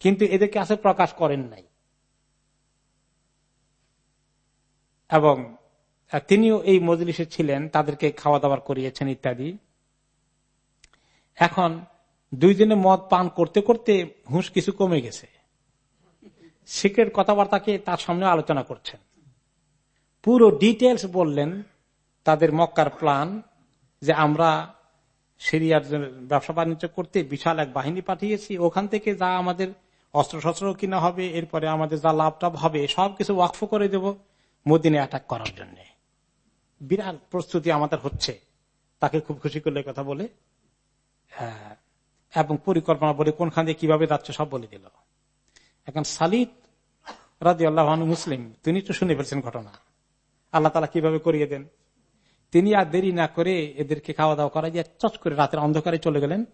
কিন্তু এদেরকে আসে প্রকাশ করেন নাই। এবং তিনিও এই মজলিসে ছিলেন, তাদেরকে খাওয়া দাওয়ার করিয়েছেন ইত্যাদি। এখন দুইজনে মদ পান করতে করতে হুঁশ কিছু কমে গেছে। সিক্রেট কথাবার্তাকে তার সামনে আলোচনা করছেন। পুরো ডিটেলস বললেন তাদের মক্কার প্ল্যান যে আমরা সিরিয়ার ব্যবসা বাণিজ্য করতে বিশাল এক বাহিনী পাঠিয়েছি ওখান থেকে যা আমাদের অস্ত্র শস্ত্র কিনা হবে এরপরে আমাদের যা লাভ টাভ হবে সবকিছু ওয়াকফ করে দেব মদিনে অ্যাটাক করার জন্য। বিরাট প্রস্তুতি আমাদের হচ্ছে। তাকে খুব খুশি করলে কথা বলে হ্যাঁ, এবং পরিকল্পনা বলে কোনখান দিয়ে কীভাবে যাচ্ছে সব বলে দিল। এখন সালিদ রাজি আল্লাহ মুসলিম তিনি তো শুনে ফেলছেন ঘটনা। আল্লাহ তালা কীভাবে করিয়ে দেন? তিনি আর দেরি না করে এদেরকে খাওয়া দাওয়া করা দিয়ে চট করে রাতের অন্ধকারে চলে গেলেন।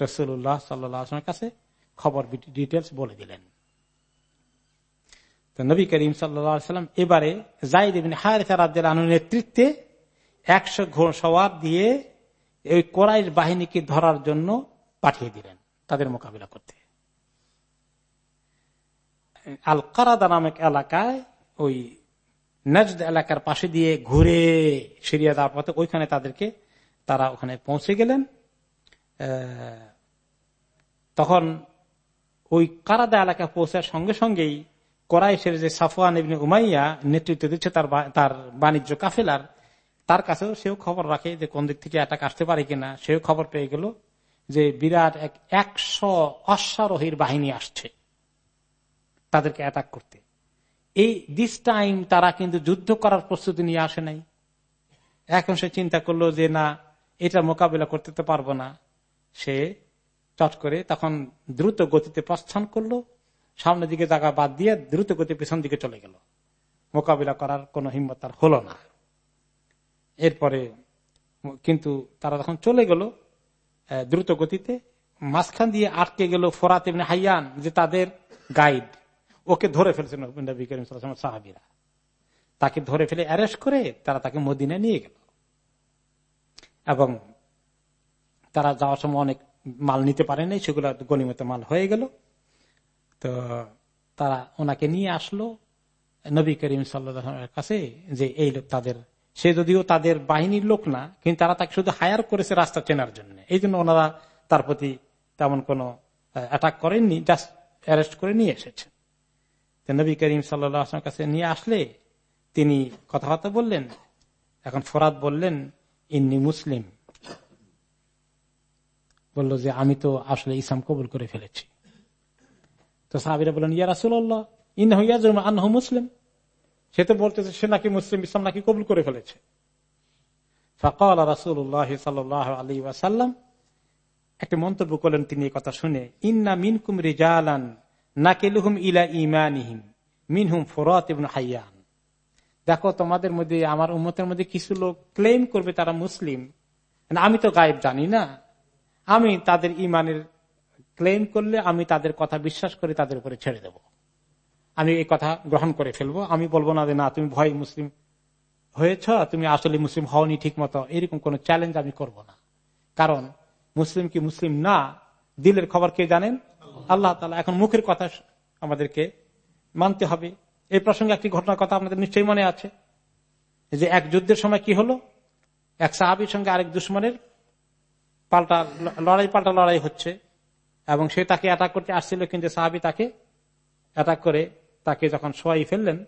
রসুল্লাহ সাল্লামের কাছে খবর ডিটেলস বলে দিলেন। নবী করিম সাল্লাম এবারে নেতৃত্বে একশো ঘোড়সওয়ার দিয়ে ওই কোরাইশ বাহিনীকে ধরার জন্য পাঠিয়ে দিলেন তাদের মোকাবিলা করতে। আল কারাদা নামক এলাকায় ওই নজদ এলাকার পাশে দিয়ে ঘুরে সিরিয়া দেওয়ার পথে ওইখানে তাদেরকে তারা ওখানে পৌঁছে গেলেন। তখন ওই কারাদা এলাকা পৌঁছার সঙ্গে সঙ্গেই কোরাইশের যে সাফওয়ান ইবনে উমাইয়া নেতৃত্ব দিচ্ছে তার তার বাণিজ্য কাফেলার, তার কাছেও সেও খবর রাখে যে কোন দিক থেকে অ্যাটাক আসতে পারে কিনা। সেও খবর পেয়ে গেল যে বিরাট এক একশো অশ্বারোহীর বাহিনী আসছে তাদেরকে অ্যাটাক করতে। এই দিস টাইম তারা কিন্তু যুদ্ধ করার প্রস্তুতি নিয়ে আসে নাই। এখন সে চিন্তা করল যে, না, এটা মোকাবিলা করতে তো পারব না। সে চট করে তখন দ্রুত গতিতে প্রস্থান করল। সামনের দিকে জায়গা বাদ দিয়ে দ্রুত গতি পেছন দিকে চলে গেল। মোকাবিলা করার কোন হিম্মত তার হলো না। এরপরে কিন্তু তারা যখন চলে গেল দ্রুত গতিতে। মাঝখান দিয়ে আটকে গেল ফোরাত হাইয়ান, যে তাদের গাইড ওকে ধরে ফেলছেন নবী করিম সাল্লাম সাহাবিরা। তাকে ধরে ফেলে অ্যারেস্ট করে তারা তাকে মদিনে নিয়ে গেল। এবং তারা যাওয়ার সময় অনেক মাল নিতে পারেনি সেগুলো গণিমত মাল হয়ে গেল। তো তারা ওনাকে নিয়ে আসলো নবী করিম সাল্লামের কাছে যে, এই লোক তাদের সে যদিও তাদের বাহিনীর লোক না, কিন্তু তারা তাকে শুধু হায়ার করেছে রাস্তা চেনার জন্য। এই জন্য ওনারা তার প্রতি তেমন কোন অ্যাটাক করেননি জাস্ট অ্যারেস্ট করে নিয়ে এসেছেন। নবী করিম সাল্লামের কাছে নিয়ে আসলে, তিনি কথাবার্তা বললেন, এখন ফরাদ বললেন, ইন্নি মুসলিম। বলল যে, আমি তো আসলে ইসলাম কবুল করে ফেলেছি। তো সাহাবিরা বললেন, ইয়া রাসুল্লাহ ইন্নাহ মুসলিম। সে তো বলতেছে, সে নাকি মুসলিম, ইসলাম নাকি কবুল করে ফেলেছে। ফকাল রাসুল্লাহ সাল্লাহ আলী ওয়াসাল্লাম একটা মন্তব্য করলেন তিনি কথা শুনে, ইন্না মিনকুম রিজালান নাকেলুহুম ইলা ইমানিহিম মিনহুম ফরাত ইবন হাইয়ান। দেখো, তোমাদের মধ্যে, আমার উম্মতের মধ্যে কিছু লোক ক্লেম করবে তারা মুসলিম। আমি তো গায়েব জানি না। আমি তাদের ইমানের ক্লেম করলে আমি তাদের কথা বিশ্বাস করে তাদের উপরে ছেড়ে দেব। আমি এই কথা গ্রহণ করে ফেলব। আমি বলব না যে, না, তুমি ভয় মুসলিম হয়েছ, তুমি আসলে মুসলিম হওনি ঠিক মতো এরকম কোন চ্যালেঞ্জ আমি করব না। কারণ, মুসলিম কি মুসলিম না? দিলের খবর কে জানেন? আল্লাহ তালা এখন মুখের কথা আমাদেরকে মানতে হবে। এই প্রসঙ্গে একটি ঘটনার কথা আপনাদের নিশ্চয়ই মনে আছে। যে এক যুদ্ধের সময় কি হলো? এক সাহাবির সঙ্গে আরেক দুশ্মনের পাল্টা লড়াই পাল্টা লড়াই হচ্ছে এবং সে তাকে অ্যাটাক করতে আসছিল, কিন্তু সাহাবি তাকে অ্যাটাক করে, তাকে যখন শোয়াই ফেললেন,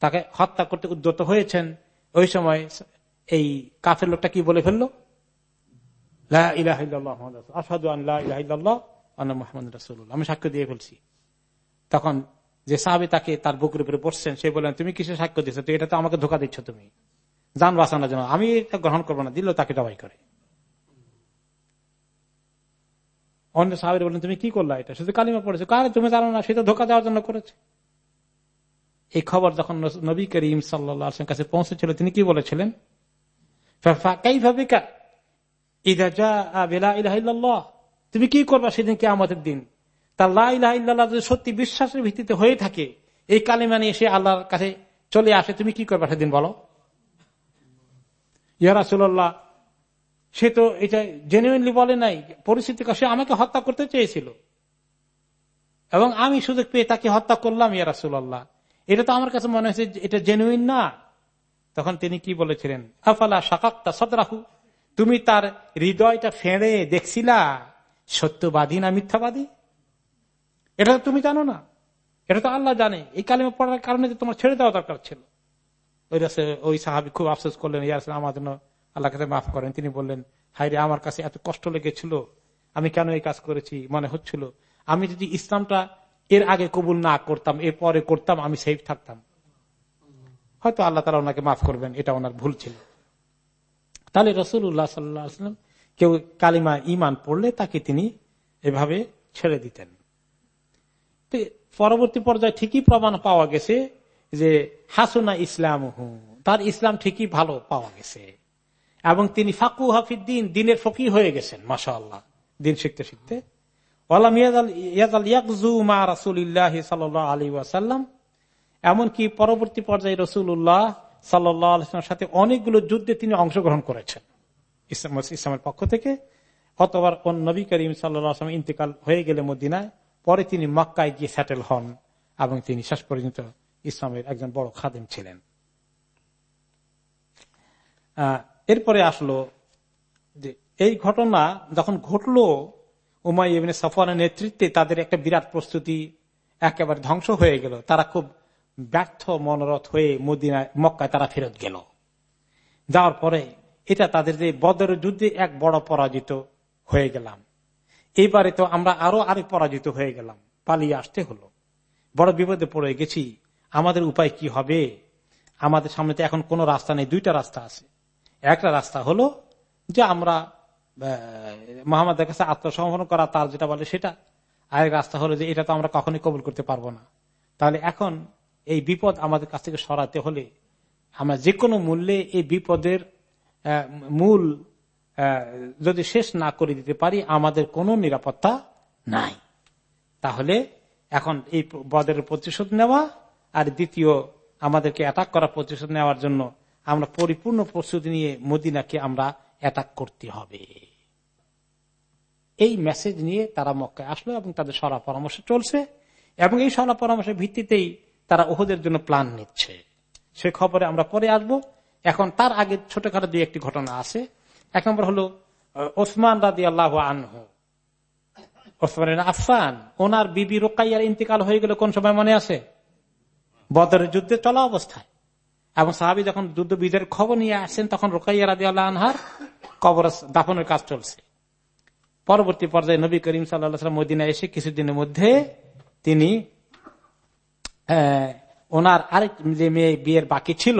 তাকে হত্যা করতে উদ্যত হয়েছেন। ওই সময় এই কাফের লোকটা কি বলে ফেলল? আমি সাক্ষ্য দিয়ে ফেলছি তখন যে সাহাবি তাকে তার বুকের উপরে বসছেন, সে বললেন, তুমি কিসে সাক্ষ্য দিচ্ছ তো এটা তো আমাকে ধোকা দিচ্ছ তুমি। যান বাঁচানোর জন্য আমি এটা গ্রহণ করব না। দিল তাকে জবাই করে। অন্য সাহাবির বললেন, তুমি কি করলা এটা? শুধু কালিমা পড়েছো। কারে তুমি জানো না? সেটা ধোকা দেওয়ার জন্য করেছে। এই খবর যখন নবী করিম সাল্লা কাছে পৌঁছেছিল, তিনি কি বলেছিলেন? তুমি কি করবা সেদিন কে আমাদের দিন? তার লাহ যদি সত্যি বিশ্বাসের ভিত্তিতে হয়ে থাকে, এই কালিমা নিয়ে সে আল্লাহর কাছে চলে আসে, তুমি কি করবা সেদিন বলো? ইয়ারাসুল্লাহ সে তো এটা জেনুইনলি বলে নাই পরিস্থিতি সে আমাকে হত্যা করতে চেয়েছিল। এবং আমি সুযোগ পেয়ে তাকে হত্যা করলাম ইয়ারাসুল্লাহ এটা তো আমার কাছে মনে হয়েছে এটা জেনুইন না। তখন তিনি কি বলেছিলেন? আফালা শাকাক্তা সদরাহু, তুমি তার হৃদয়টা ফেড়ে দেখছিলা? সত্যবাদী না মিথ্যাবাদী? এটা তুমি জানো না। এটা তো আল্লাহ জানে। এই কালিমা পড়ার কারণে তোমার ছেড়ে দেওয়া দরকার ছিল। ওই ওই সাহাবি খুব আফসোস করলেন ইয়ার আমার জন্য আল্লাহ কাছে মাফ করেন। তিনি বললেন হাইরে আমার কাছে এত কষ্ট লেগেছিল। আমি কেন এই কাজ করেছি? মনে হচ্ছিল, আমি যদি ইসলামটা এর আগে কবুল না করতাম, এর পরে করতাম, আমি সেফ থাকতাম। হয়তো আল্লাহ তালা ওনাকে মাফ করবেন, এটা ওনার ভুল ছিল। তাহলে রসুল্লাহ সাল্লাম কেউ কালিমা ইমান পড়লে তাকে তিনি এভাবে ছেড়ে দিতেন। পরবর্তী পর্যায়ে ঠিকই প্রমাণ পাওয়া গেছে যে হাসুনা ইসলাম তার ইসলাম ঠিকই ভালো পাওয়া গেছে। এবং তিনি ফাকু হাফিদ্দিন, দিনের ফকি হয়ে গেছেন মাসা আল্লাহ দিন শিখতে শিখতে। এমনকি পরবর্তী পর্যায়ে রসুল্লাহ সাল্লামের সাথে অনেকগুলো যুদ্ধে তিনি অংশগ্রহণ করেছেন। ইসলামের পক্ষ থেকে। অতবার নবী করিম সাল্লাম ইন্তেকাল হয়ে গেলে মদিনায়, পরে তিনি মক্কায় গিয়ে সেটেল হন এবং তিনি শেষ পর্যন্ত ইসলামের একজন বড় খাদেম ছিলেন। এরপরে আসলো যে এই ঘটনা যখন ঘটলো উমাই সফরের নেতৃত্বে তাদের একটা বিরাট প্রস্তুতি একেবারে ধ্বংস হয়ে গেল। তারা খুব ব্যর্থ, মনোরথ হয়ে মদিনায়, মক্কায় তারা ফেরত গেল। যাওয়ার পরে এটা তাদের যে বদর যুদ্ধে এক বড় পরাজিত হয়ে গেলাম। এইবারে তো আমরা আরও আরেক পরাজিত হয়ে গেলাম। পালিয়ে আসতে হলো। বড় বিপদে পড়ে গেছি। আমাদের উপায় কি হবে? আমাদের সামনে তো এখন কোন রাস্তা নেই, দুইটা রাস্তা আছে। একটা রাস্তা হলো যে আমরা মোহাম্মদের কাছে আত্মসমর্পণ করা, তার যেটা বলে সেটা। আরেক রাস্তা হলো যে এটা তো আমরা কখনই কবুল করতে পারব না। তাহলে এখন এই বিপদ আমাদের কাছ থেকে সরাতে হলে আমরা যে কোনো মূল্যে এই বিপদের মূল যদি শেষ না করে দিতে পারি, আমাদের কোনো নিরাপত্তা নাই। তাহলে এখন এই বদের প্রতিশোধ নেওয়া আর দ্বিতীয়, আমাদেরকে অ্যাটাক করার প্রতিশোধ নেওয়ার জন্য আমরা পরিপূর্ণ প্রস্তুতি নিয়ে মদিনাকে আমরা অ্যাটাক করতে হবে। এই মেসেজ নিয়ে তারা মক্কায় আসলো এবং তাদের সরা পরামর্শ চলছে এবং এই সরা পরামর্শের ভিত্তিতেই তারা ওহদের জন্য প্ল্যান নিচ্ছে। সে খবরে আমরা পরে আসব। এখন তার আগে ছোটখাটো দুই একটি ঘটনা আছে। এক নম্বর হলো ওসমান রাদি আল্লাহ আনহু। ওসমান আফসান, ওনার বিবি রোকাইয়ার ইন্তিকাল হয়ে গেল কোন সময় মনে আছে? বদরের যুদ্ধে চলা অবস্থায়। এবং সাহাবি যখন যুদ্ধ বিজয়ের খবর নিয়ে আসছেন, তখন রোকাইয়া রাদি আল্লাহ আনহার কবর দাফনের কাজ চলছে। পরবর্তী পর্যায়ে নবী করিম সাল্লাম মদিনা এসে কিছুদিনের মধ্যে তিনি ওনার আরেক যে মেয়ে বিয়ের বাকি ছিল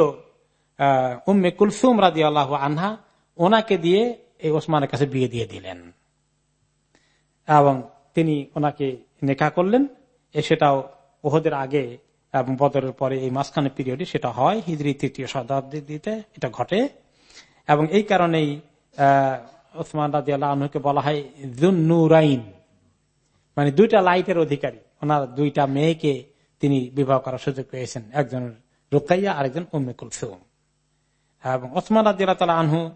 উম্মে কুলসুম রাদি আল্লাহ আনহা ওনাকে দিয়ে এই ওসমানের কাছে বিয়ে দিয়ে দিলেন। এবং তিনি ওনাকে নেখা করলেন। সেটাও ওহদের আগে এবং বদরের পরে এই মাঝখানে পিরিয়ডে সেটা হয় হিজড়ি তৃতীয় শতাব্দীতে এটা ঘটে। এবং এই কারণেই ওসমান রাজি আল্লাহকে বলা হয় জুন্নুরাইন মানে দুইটা লাইটের অধিকারী। ওনার দুইটা মেয়েকে তিনি বিবাহ করার সুযোগ পেয়েছেন। একজন রুকাইয়া, আরেকজন উম্মে কুলসুম। এবং ওসমান রাজি আল্লাহ আনহু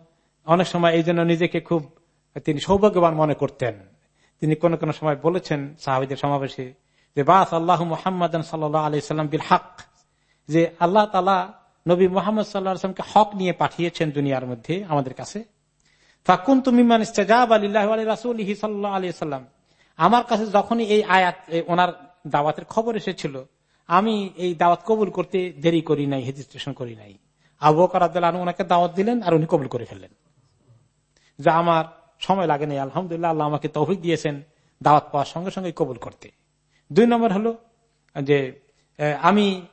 অনেক সময় এই জন্য নিজেকে খুব তিনি সৌভাগ্যবান মনে করতেন। তিনি কোন কোন সময় বলেছেন সাহাবিদের সমাবেশে যে, বাস আল্লাহ মোহাম্মদ সাল্লাহ সাল্লাম বিল হক। যে, আল্লাহ তালা নবী মোহাম্মদ সাল্লাহামকে হক নিয়ে পাঠিয়েছেন দুনিয়ার মধ্যে আমাদের কাছে। ফাকুন তুমি সাল্লাম আমার কাছে যখনই এই আয়াত ওনার দাওয়াতের খবর এসেছিল, আমি এই দাওয়াত কবুল করতে দেরি করি নাই হেজিস্ট্রেশন করি নাই। আবু কারাদ ওনাকে দাওয়াত দিলেন আর উনি কবুল করে ফেললেন। যা আমার সময় লাগে নাই আলহামদুলিল্লাহ আল্লাহ আমাকে তৌফিক দিয়েছেন দাওয়াত পাওয়ার সঙ্গে সঙ্গে কবুল করতে। দুই নম্বর হলো যে আমি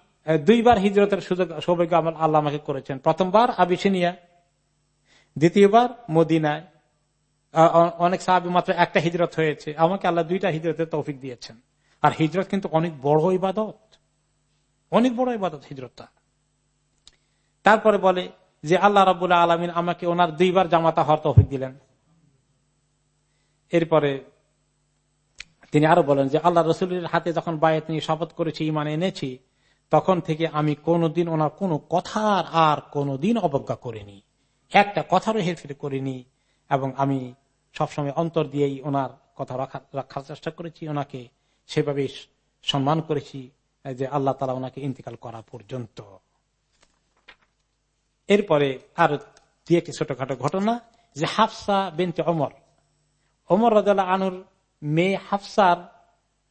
দুইবার হিজরতের সুযোগ, সৌভাগ্য আমার আল্লাহ আমাকে করেছেন। প্রথমবার আবিসিনিয়া, দ্বিতীয়বার মদিনায়। অনেক সাহাবি মাত্র একটা হিজরত হয়েছে। আমাকে আল্লাহ দুইটা হিজরতের তৌফিক দিয়েছেন। আর হিজরত কিন্তু অনেক বড় ইবাদত। অনেক বড় ইবাদত হিজরতটা। তারপরে বলে যে আল্লাহ রাবুল্লাহ আলমিন আমাকে ওনার দুইবার জামাতা হওয়ার তৌফিক দিলেন। এরপরে তিনি আরও বলেন যে আল্লাহ রসুলের হাতে যখন বায়াত নিয়ে শপথ করেছি ইমান এনেছি, তখন থেকে আমি কোনোদিন ওনার কোনো কথার আর কোনোদিন অবজ্ঞা করিনি। একটা কথারও হেরফের করিনি এবং আমি সবসময় অন্তর দিয়েই ওনার কথা রাখার চেষ্টা করেছি, ওনাকে সেভাবে সম্মান করেছি যে আল্লাহ তালা ওনাকে ইন্তিকাল করা পর্যন্ত। এরপরে আর দু একটি ছোটখাটো ঘটনা যে হাফসা বেনতে অমর অমর রাজা আনুর মেয়ে হাফসার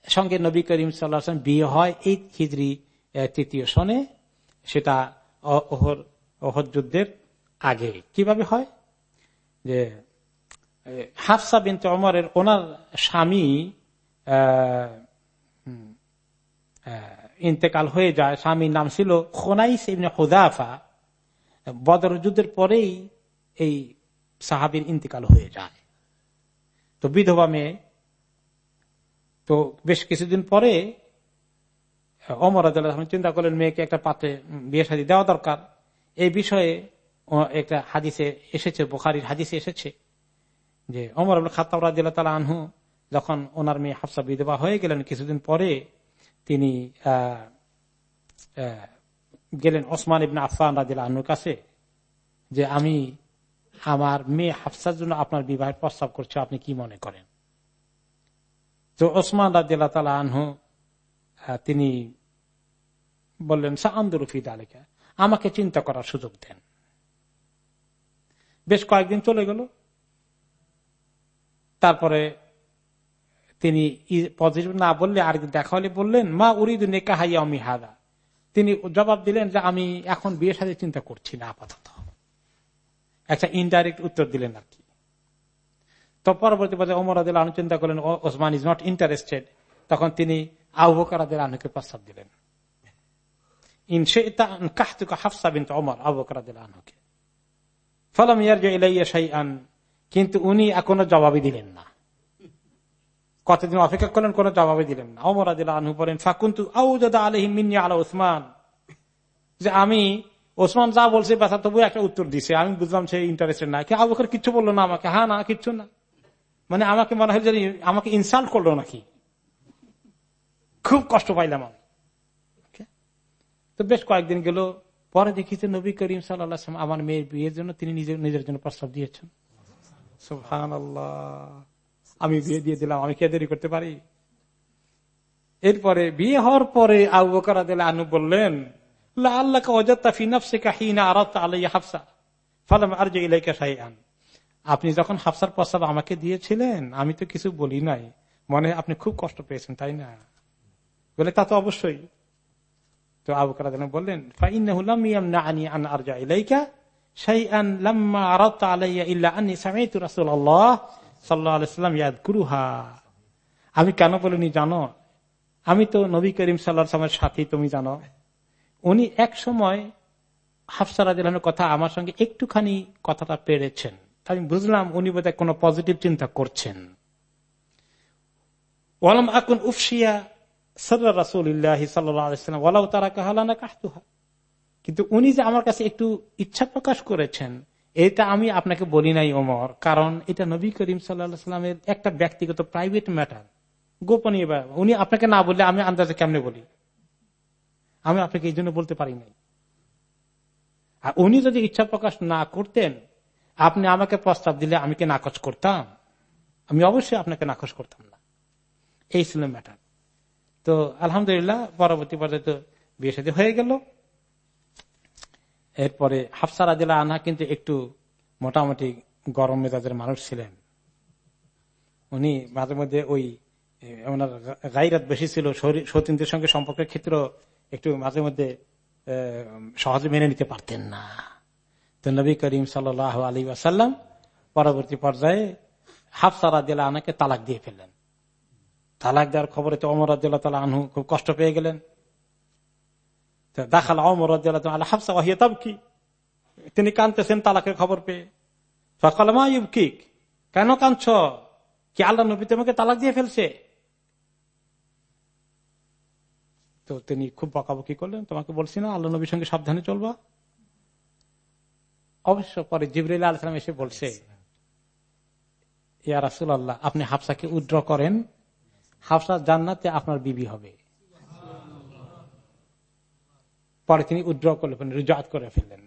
সঙ্গে নবী করিম সাল্লাম বিয়ে হয় এই হিজড়ি তৃতীয় সনে সেটা ওহর ওহর যুদ্ধের আগে। কীভাবে হয়? যে হাফসা বিনতে অমরের ওনার স্বামী ইন্তেকাল হয়ে যায়। স্বামীর নাম ছিল খোনাইস ইবনে হুদাফা বদর যুদ্ধের পরেই এই সাহাবির ইন্তিকাল হয়ে যায়। তো বিধবা মেয়ে, তো বেশ কিছুদিন পরে অমর চিন্তা করলেন, মেয়েকে একটা পাত্রে বিয়ে সাজি দেওয়া দরকার। এই বিষয়ে একটা হাদিসে এসেছে, বোখারির হাদিসে এসেছে যে অমর আবুল খাতাব রাজিল্লা তালা আনহু যখন ওনার মেয়ে হাফসা বিধবা হয়ে গেলেন, কিছুদিন পরে তিনি গেলেন ওসমান ইবিন আফান রাজিল আনুর কাছে যে আমি আমার মেয়ে হাফসার জন্য আপনার বিবাহের প্রস্তাব করছে, আপনি কি মনে করেন? তো ওসমান রাজিল্লা তালা আনহু তিনি বললেন সান্দরুফিদ আলিকা আমাকে চিন্তা করার সুযোগ দেন। বেশ কয়েকদিন চলে গেল। তারপরে তিনি পজিটিভ না বললে আর দেখা হলে বললেন, মা উরিদ নেকা হাইয়া আমি হাদা। তিনি জবাব দিলেন যে আমি এখন বিয়ের সাথে চিন্তা করছি না আপাতত। একটা ইনডাইরেক্ট উত্তর দিলেন আর কি। তো পরবর্তী পর্যায়ে ওমর আদিল আনু চিন্তা করলেন ওসমান ইজ নট ইন্টারেস্টেড তখন তিনি আবুবকর আদিল আনুকে প্রস্তাব দিলেন। কিন্তু উনি এখনও জবাবই দিলেন না। কতদিন অপেক্ষা করলেন, কোন জবাবই দিলেন না। অমর আদিল আনহু বলেন, ফাকুন্তু আউজাদা আলহিম মিন্নি আলা ওসমান। যে আমি, ওসমান যা বলছে, ব্যথা তবু একটা উত্তর দিছে। আমি বুঝলাম সে ইন্টারেস্টেড না। আবু বকর কিচ্ছু বলল না আমাকে। হ্যাঁ না, কিচ্ছু না। মানে আমাকে মনে হয় জানি আমাকে ইনসাল্ট করল নাকি। খুব কষ্ট পাইলাম আমি। তো বেশ কয়েকদিন গেল। পরে দেখি যে নবী করিম সাল্লাম আমার মেয়ের বিয়ের জন্য তিনি নিজের নিজের জন্য প্রস্তাব দিয়েছেন। আমি বিয়ে দিয়ে দিলাম, আমি কে দেরি করতে পারি? এরপরে বিয়ে হওয়ার পরে আবু বকর আনু বললেন আপনি যখন হাফসার প্রস্তাব আমাকে দিয়েছিলেন, আমি তো কিছু বলি নাই। মনে আপনি খুব কষ্ট পেয়েছেন, তাই না? বলে, তা তো অবশ্যই। তো আবু কালাদ বললেন আমি কেন বলিনি জানো? আমি তো নবী করিম সাল্লামের সাথী, তুমি জানো। উনি এক সময় হাফসারাদের কথা আমার সঙ্গে একটুখানি কথাটা পেরেছেন। আমি বুঝলাম উনি বোধহয় কোন পজিটিভ চিন্তা করছেন। ওয়ালাম আকুন উফসিয়া সর্রা রাসুল্লাহ সাল্লাম ওয়ালাউ তারা কাহালানা কাহতুহা। কিন্তু উনি যে আমার কাছে একটু ইচ্ছা প্রকাশ করেছেন এটা আমি আপনাকে বলি নাই, ওমর, কারণ এটা নবী করিম সাল্লামের একটা ব্যক্তিগত প্রাইভেট ম্যাটার গোপনীয় উনি আপনাকে না বললে আমি আন্দাজে কেমনে বলি? আমি আপনাকে এই জন্য বলতে পারি নাই। আর উনি যদি ইচ্ছা প্রকাশ না করতেন, আপনি আমাকে প্রস্তাব দিলে আমি কি নাকচ করতাম? আমি অবশ্যই আপনাকে নাকচ করতাম না। এই ছিল ম্যাটার তো আলহামদুলিল্লাহ, পরবর্তী পর্যায়ে তো বিয়ে হয়ে গেল। এরপরে হাফসার আদিলা আনহা কিন্তু একটু মোটামুটি গরম মেজাজের মানুষ ছিলেন। উনি মাঝে মধ্যে ওই ওনার গাইরাত বেশি ছিল সতীনদের সঙ্গে সম্পর্কের ক্ষেত্র একটু মাঝে মধ্যে সহজে মেনে নিতে পারতেন না। তো নবী করিম সাল আলী আসাল্লাম পরবর্তী পর্যায়ে হাফসারা দিলা আনাকে তালাক দিয়ে ফেললেন। তালাক দেওয়ার খবরে তো অমর তালা আনহু খুব কষ্ট পেয়ে গেলেন। দেখাল অমর আল্লাহ হাফসা ওয়াহিয়া তব তিনি কানতেছেন তালাকের খবর পেয়ে। ফকলমা ইউকিক কেন কাঁদছ? কি আল্লাহ নবী তোমাকে তালাক দিয়ে ফেলছে? তো তিনি খুব বকাবকি করলেন, তোমাকে বলছি না আল্লাহ নবীর সঙ্গে সাবধানে চলবা। অবশ্য পরে জিবরিল আলসালাম এসে বলছে, ইয়া রাসুল আল্লাহ আপনি হাফসাকে উদ্র করেন, হাফসা জান্নাতে আপনার বিবি হবে। পরে তিনি উদ্র করলেন রুজাত করে ফেললেন।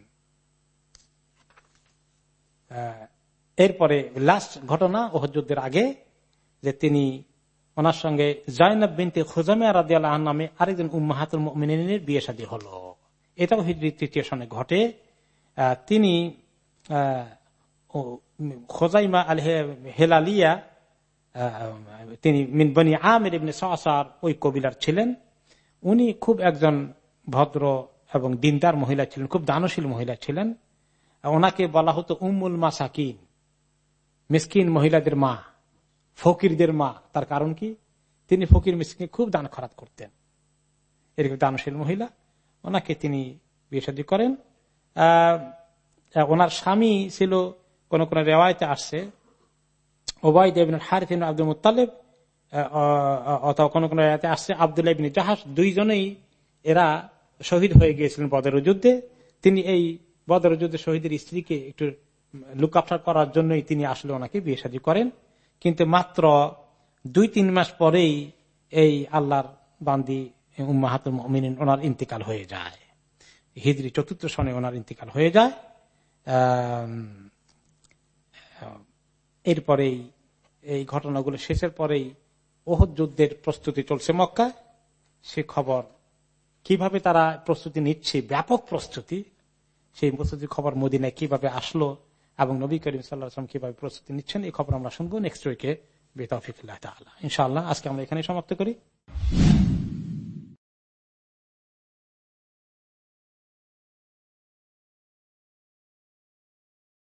এরপরে লাস্ট ঘটনা ও যুদ্ধের আগে, যে তিনি ওনার সঙ্গে জয়নব বিনতে খুজামিয়া আল্লাহ নামে আরেকজন উম্মাহাতুল মিনের বিয়ে শাদী হল। এটাও হিজড়ি তৃতীয় সনে ঘটে। তিনি খোজাইমা আল হেলালিয়া তিনি মিনবনি আমের ইবনে সাসার ওই কবিলার ছিলেন। উনি খুব একজন ভদ্র এবং দিনদার মহিলা ছিলেন, খুব দানশীল মহিলা ছিলেন। ওনাকে বলা হতো উম্মুল মাসাকিন, মিসকিন মহিলাদের মা, ফকিরদের মা। তার কারণ কি? তিনি ফকির মিসকিন খুব দান খরাত করতেন। এরকম দানশীল মহিলা ওনাকে তিনি বিয়ে করেন। ওনার স্বামী ছিল, কোন কোন রেওয়ায়তে আসছে। ওবায়দ হারিফ আব্দুল মুতালেব অথবা কোন কোন রেওয়াতে আসছে। আবদুল্লাহ ইবিন জাহাজ দুইজনেই এরা শহীদ হয়ে গিয়েছিলেন বদর যুদ্ধে। তিনি এই বদর যুদ্ধে শহীদের স্ত্রীকে একটু লুক করার জন্যই তিনি আসলে ওনাকে বিয়ে সাজি করেন। কিন্তু মাত্র দুই তিন মাস পরেই এই আল্লাহর বান্দি উম্মাহাতুল ওনার ইন্তিকাল হয়ে যায়। হিজড়ি চতুর্থ সনে ওনার ইন্তিকাল হয়ে যায়। এরপরেই এই ঘটনাগুলো শেষের পরেই ওহদ যুদ্ধের প্রস্তুতি চলছে মক্কা সে খবর কীভাবে তারা প্রস্তুতি নিচ্ছে, ব্যাপক প্রস্তুতি, সেই প্রস্তুতির খবর মদিনায় কীভাবে আসলো এবং নবী করিম সাল্লাহ কীভাবে প্রস্তুতি নিচ্ছেন, এই খবর আমরা শুনব। নেক্সট উইকে বেতফিকুল্লাহ ইনশাল্লাহ আজকে আমরা এখানে সমাপ্ত করি।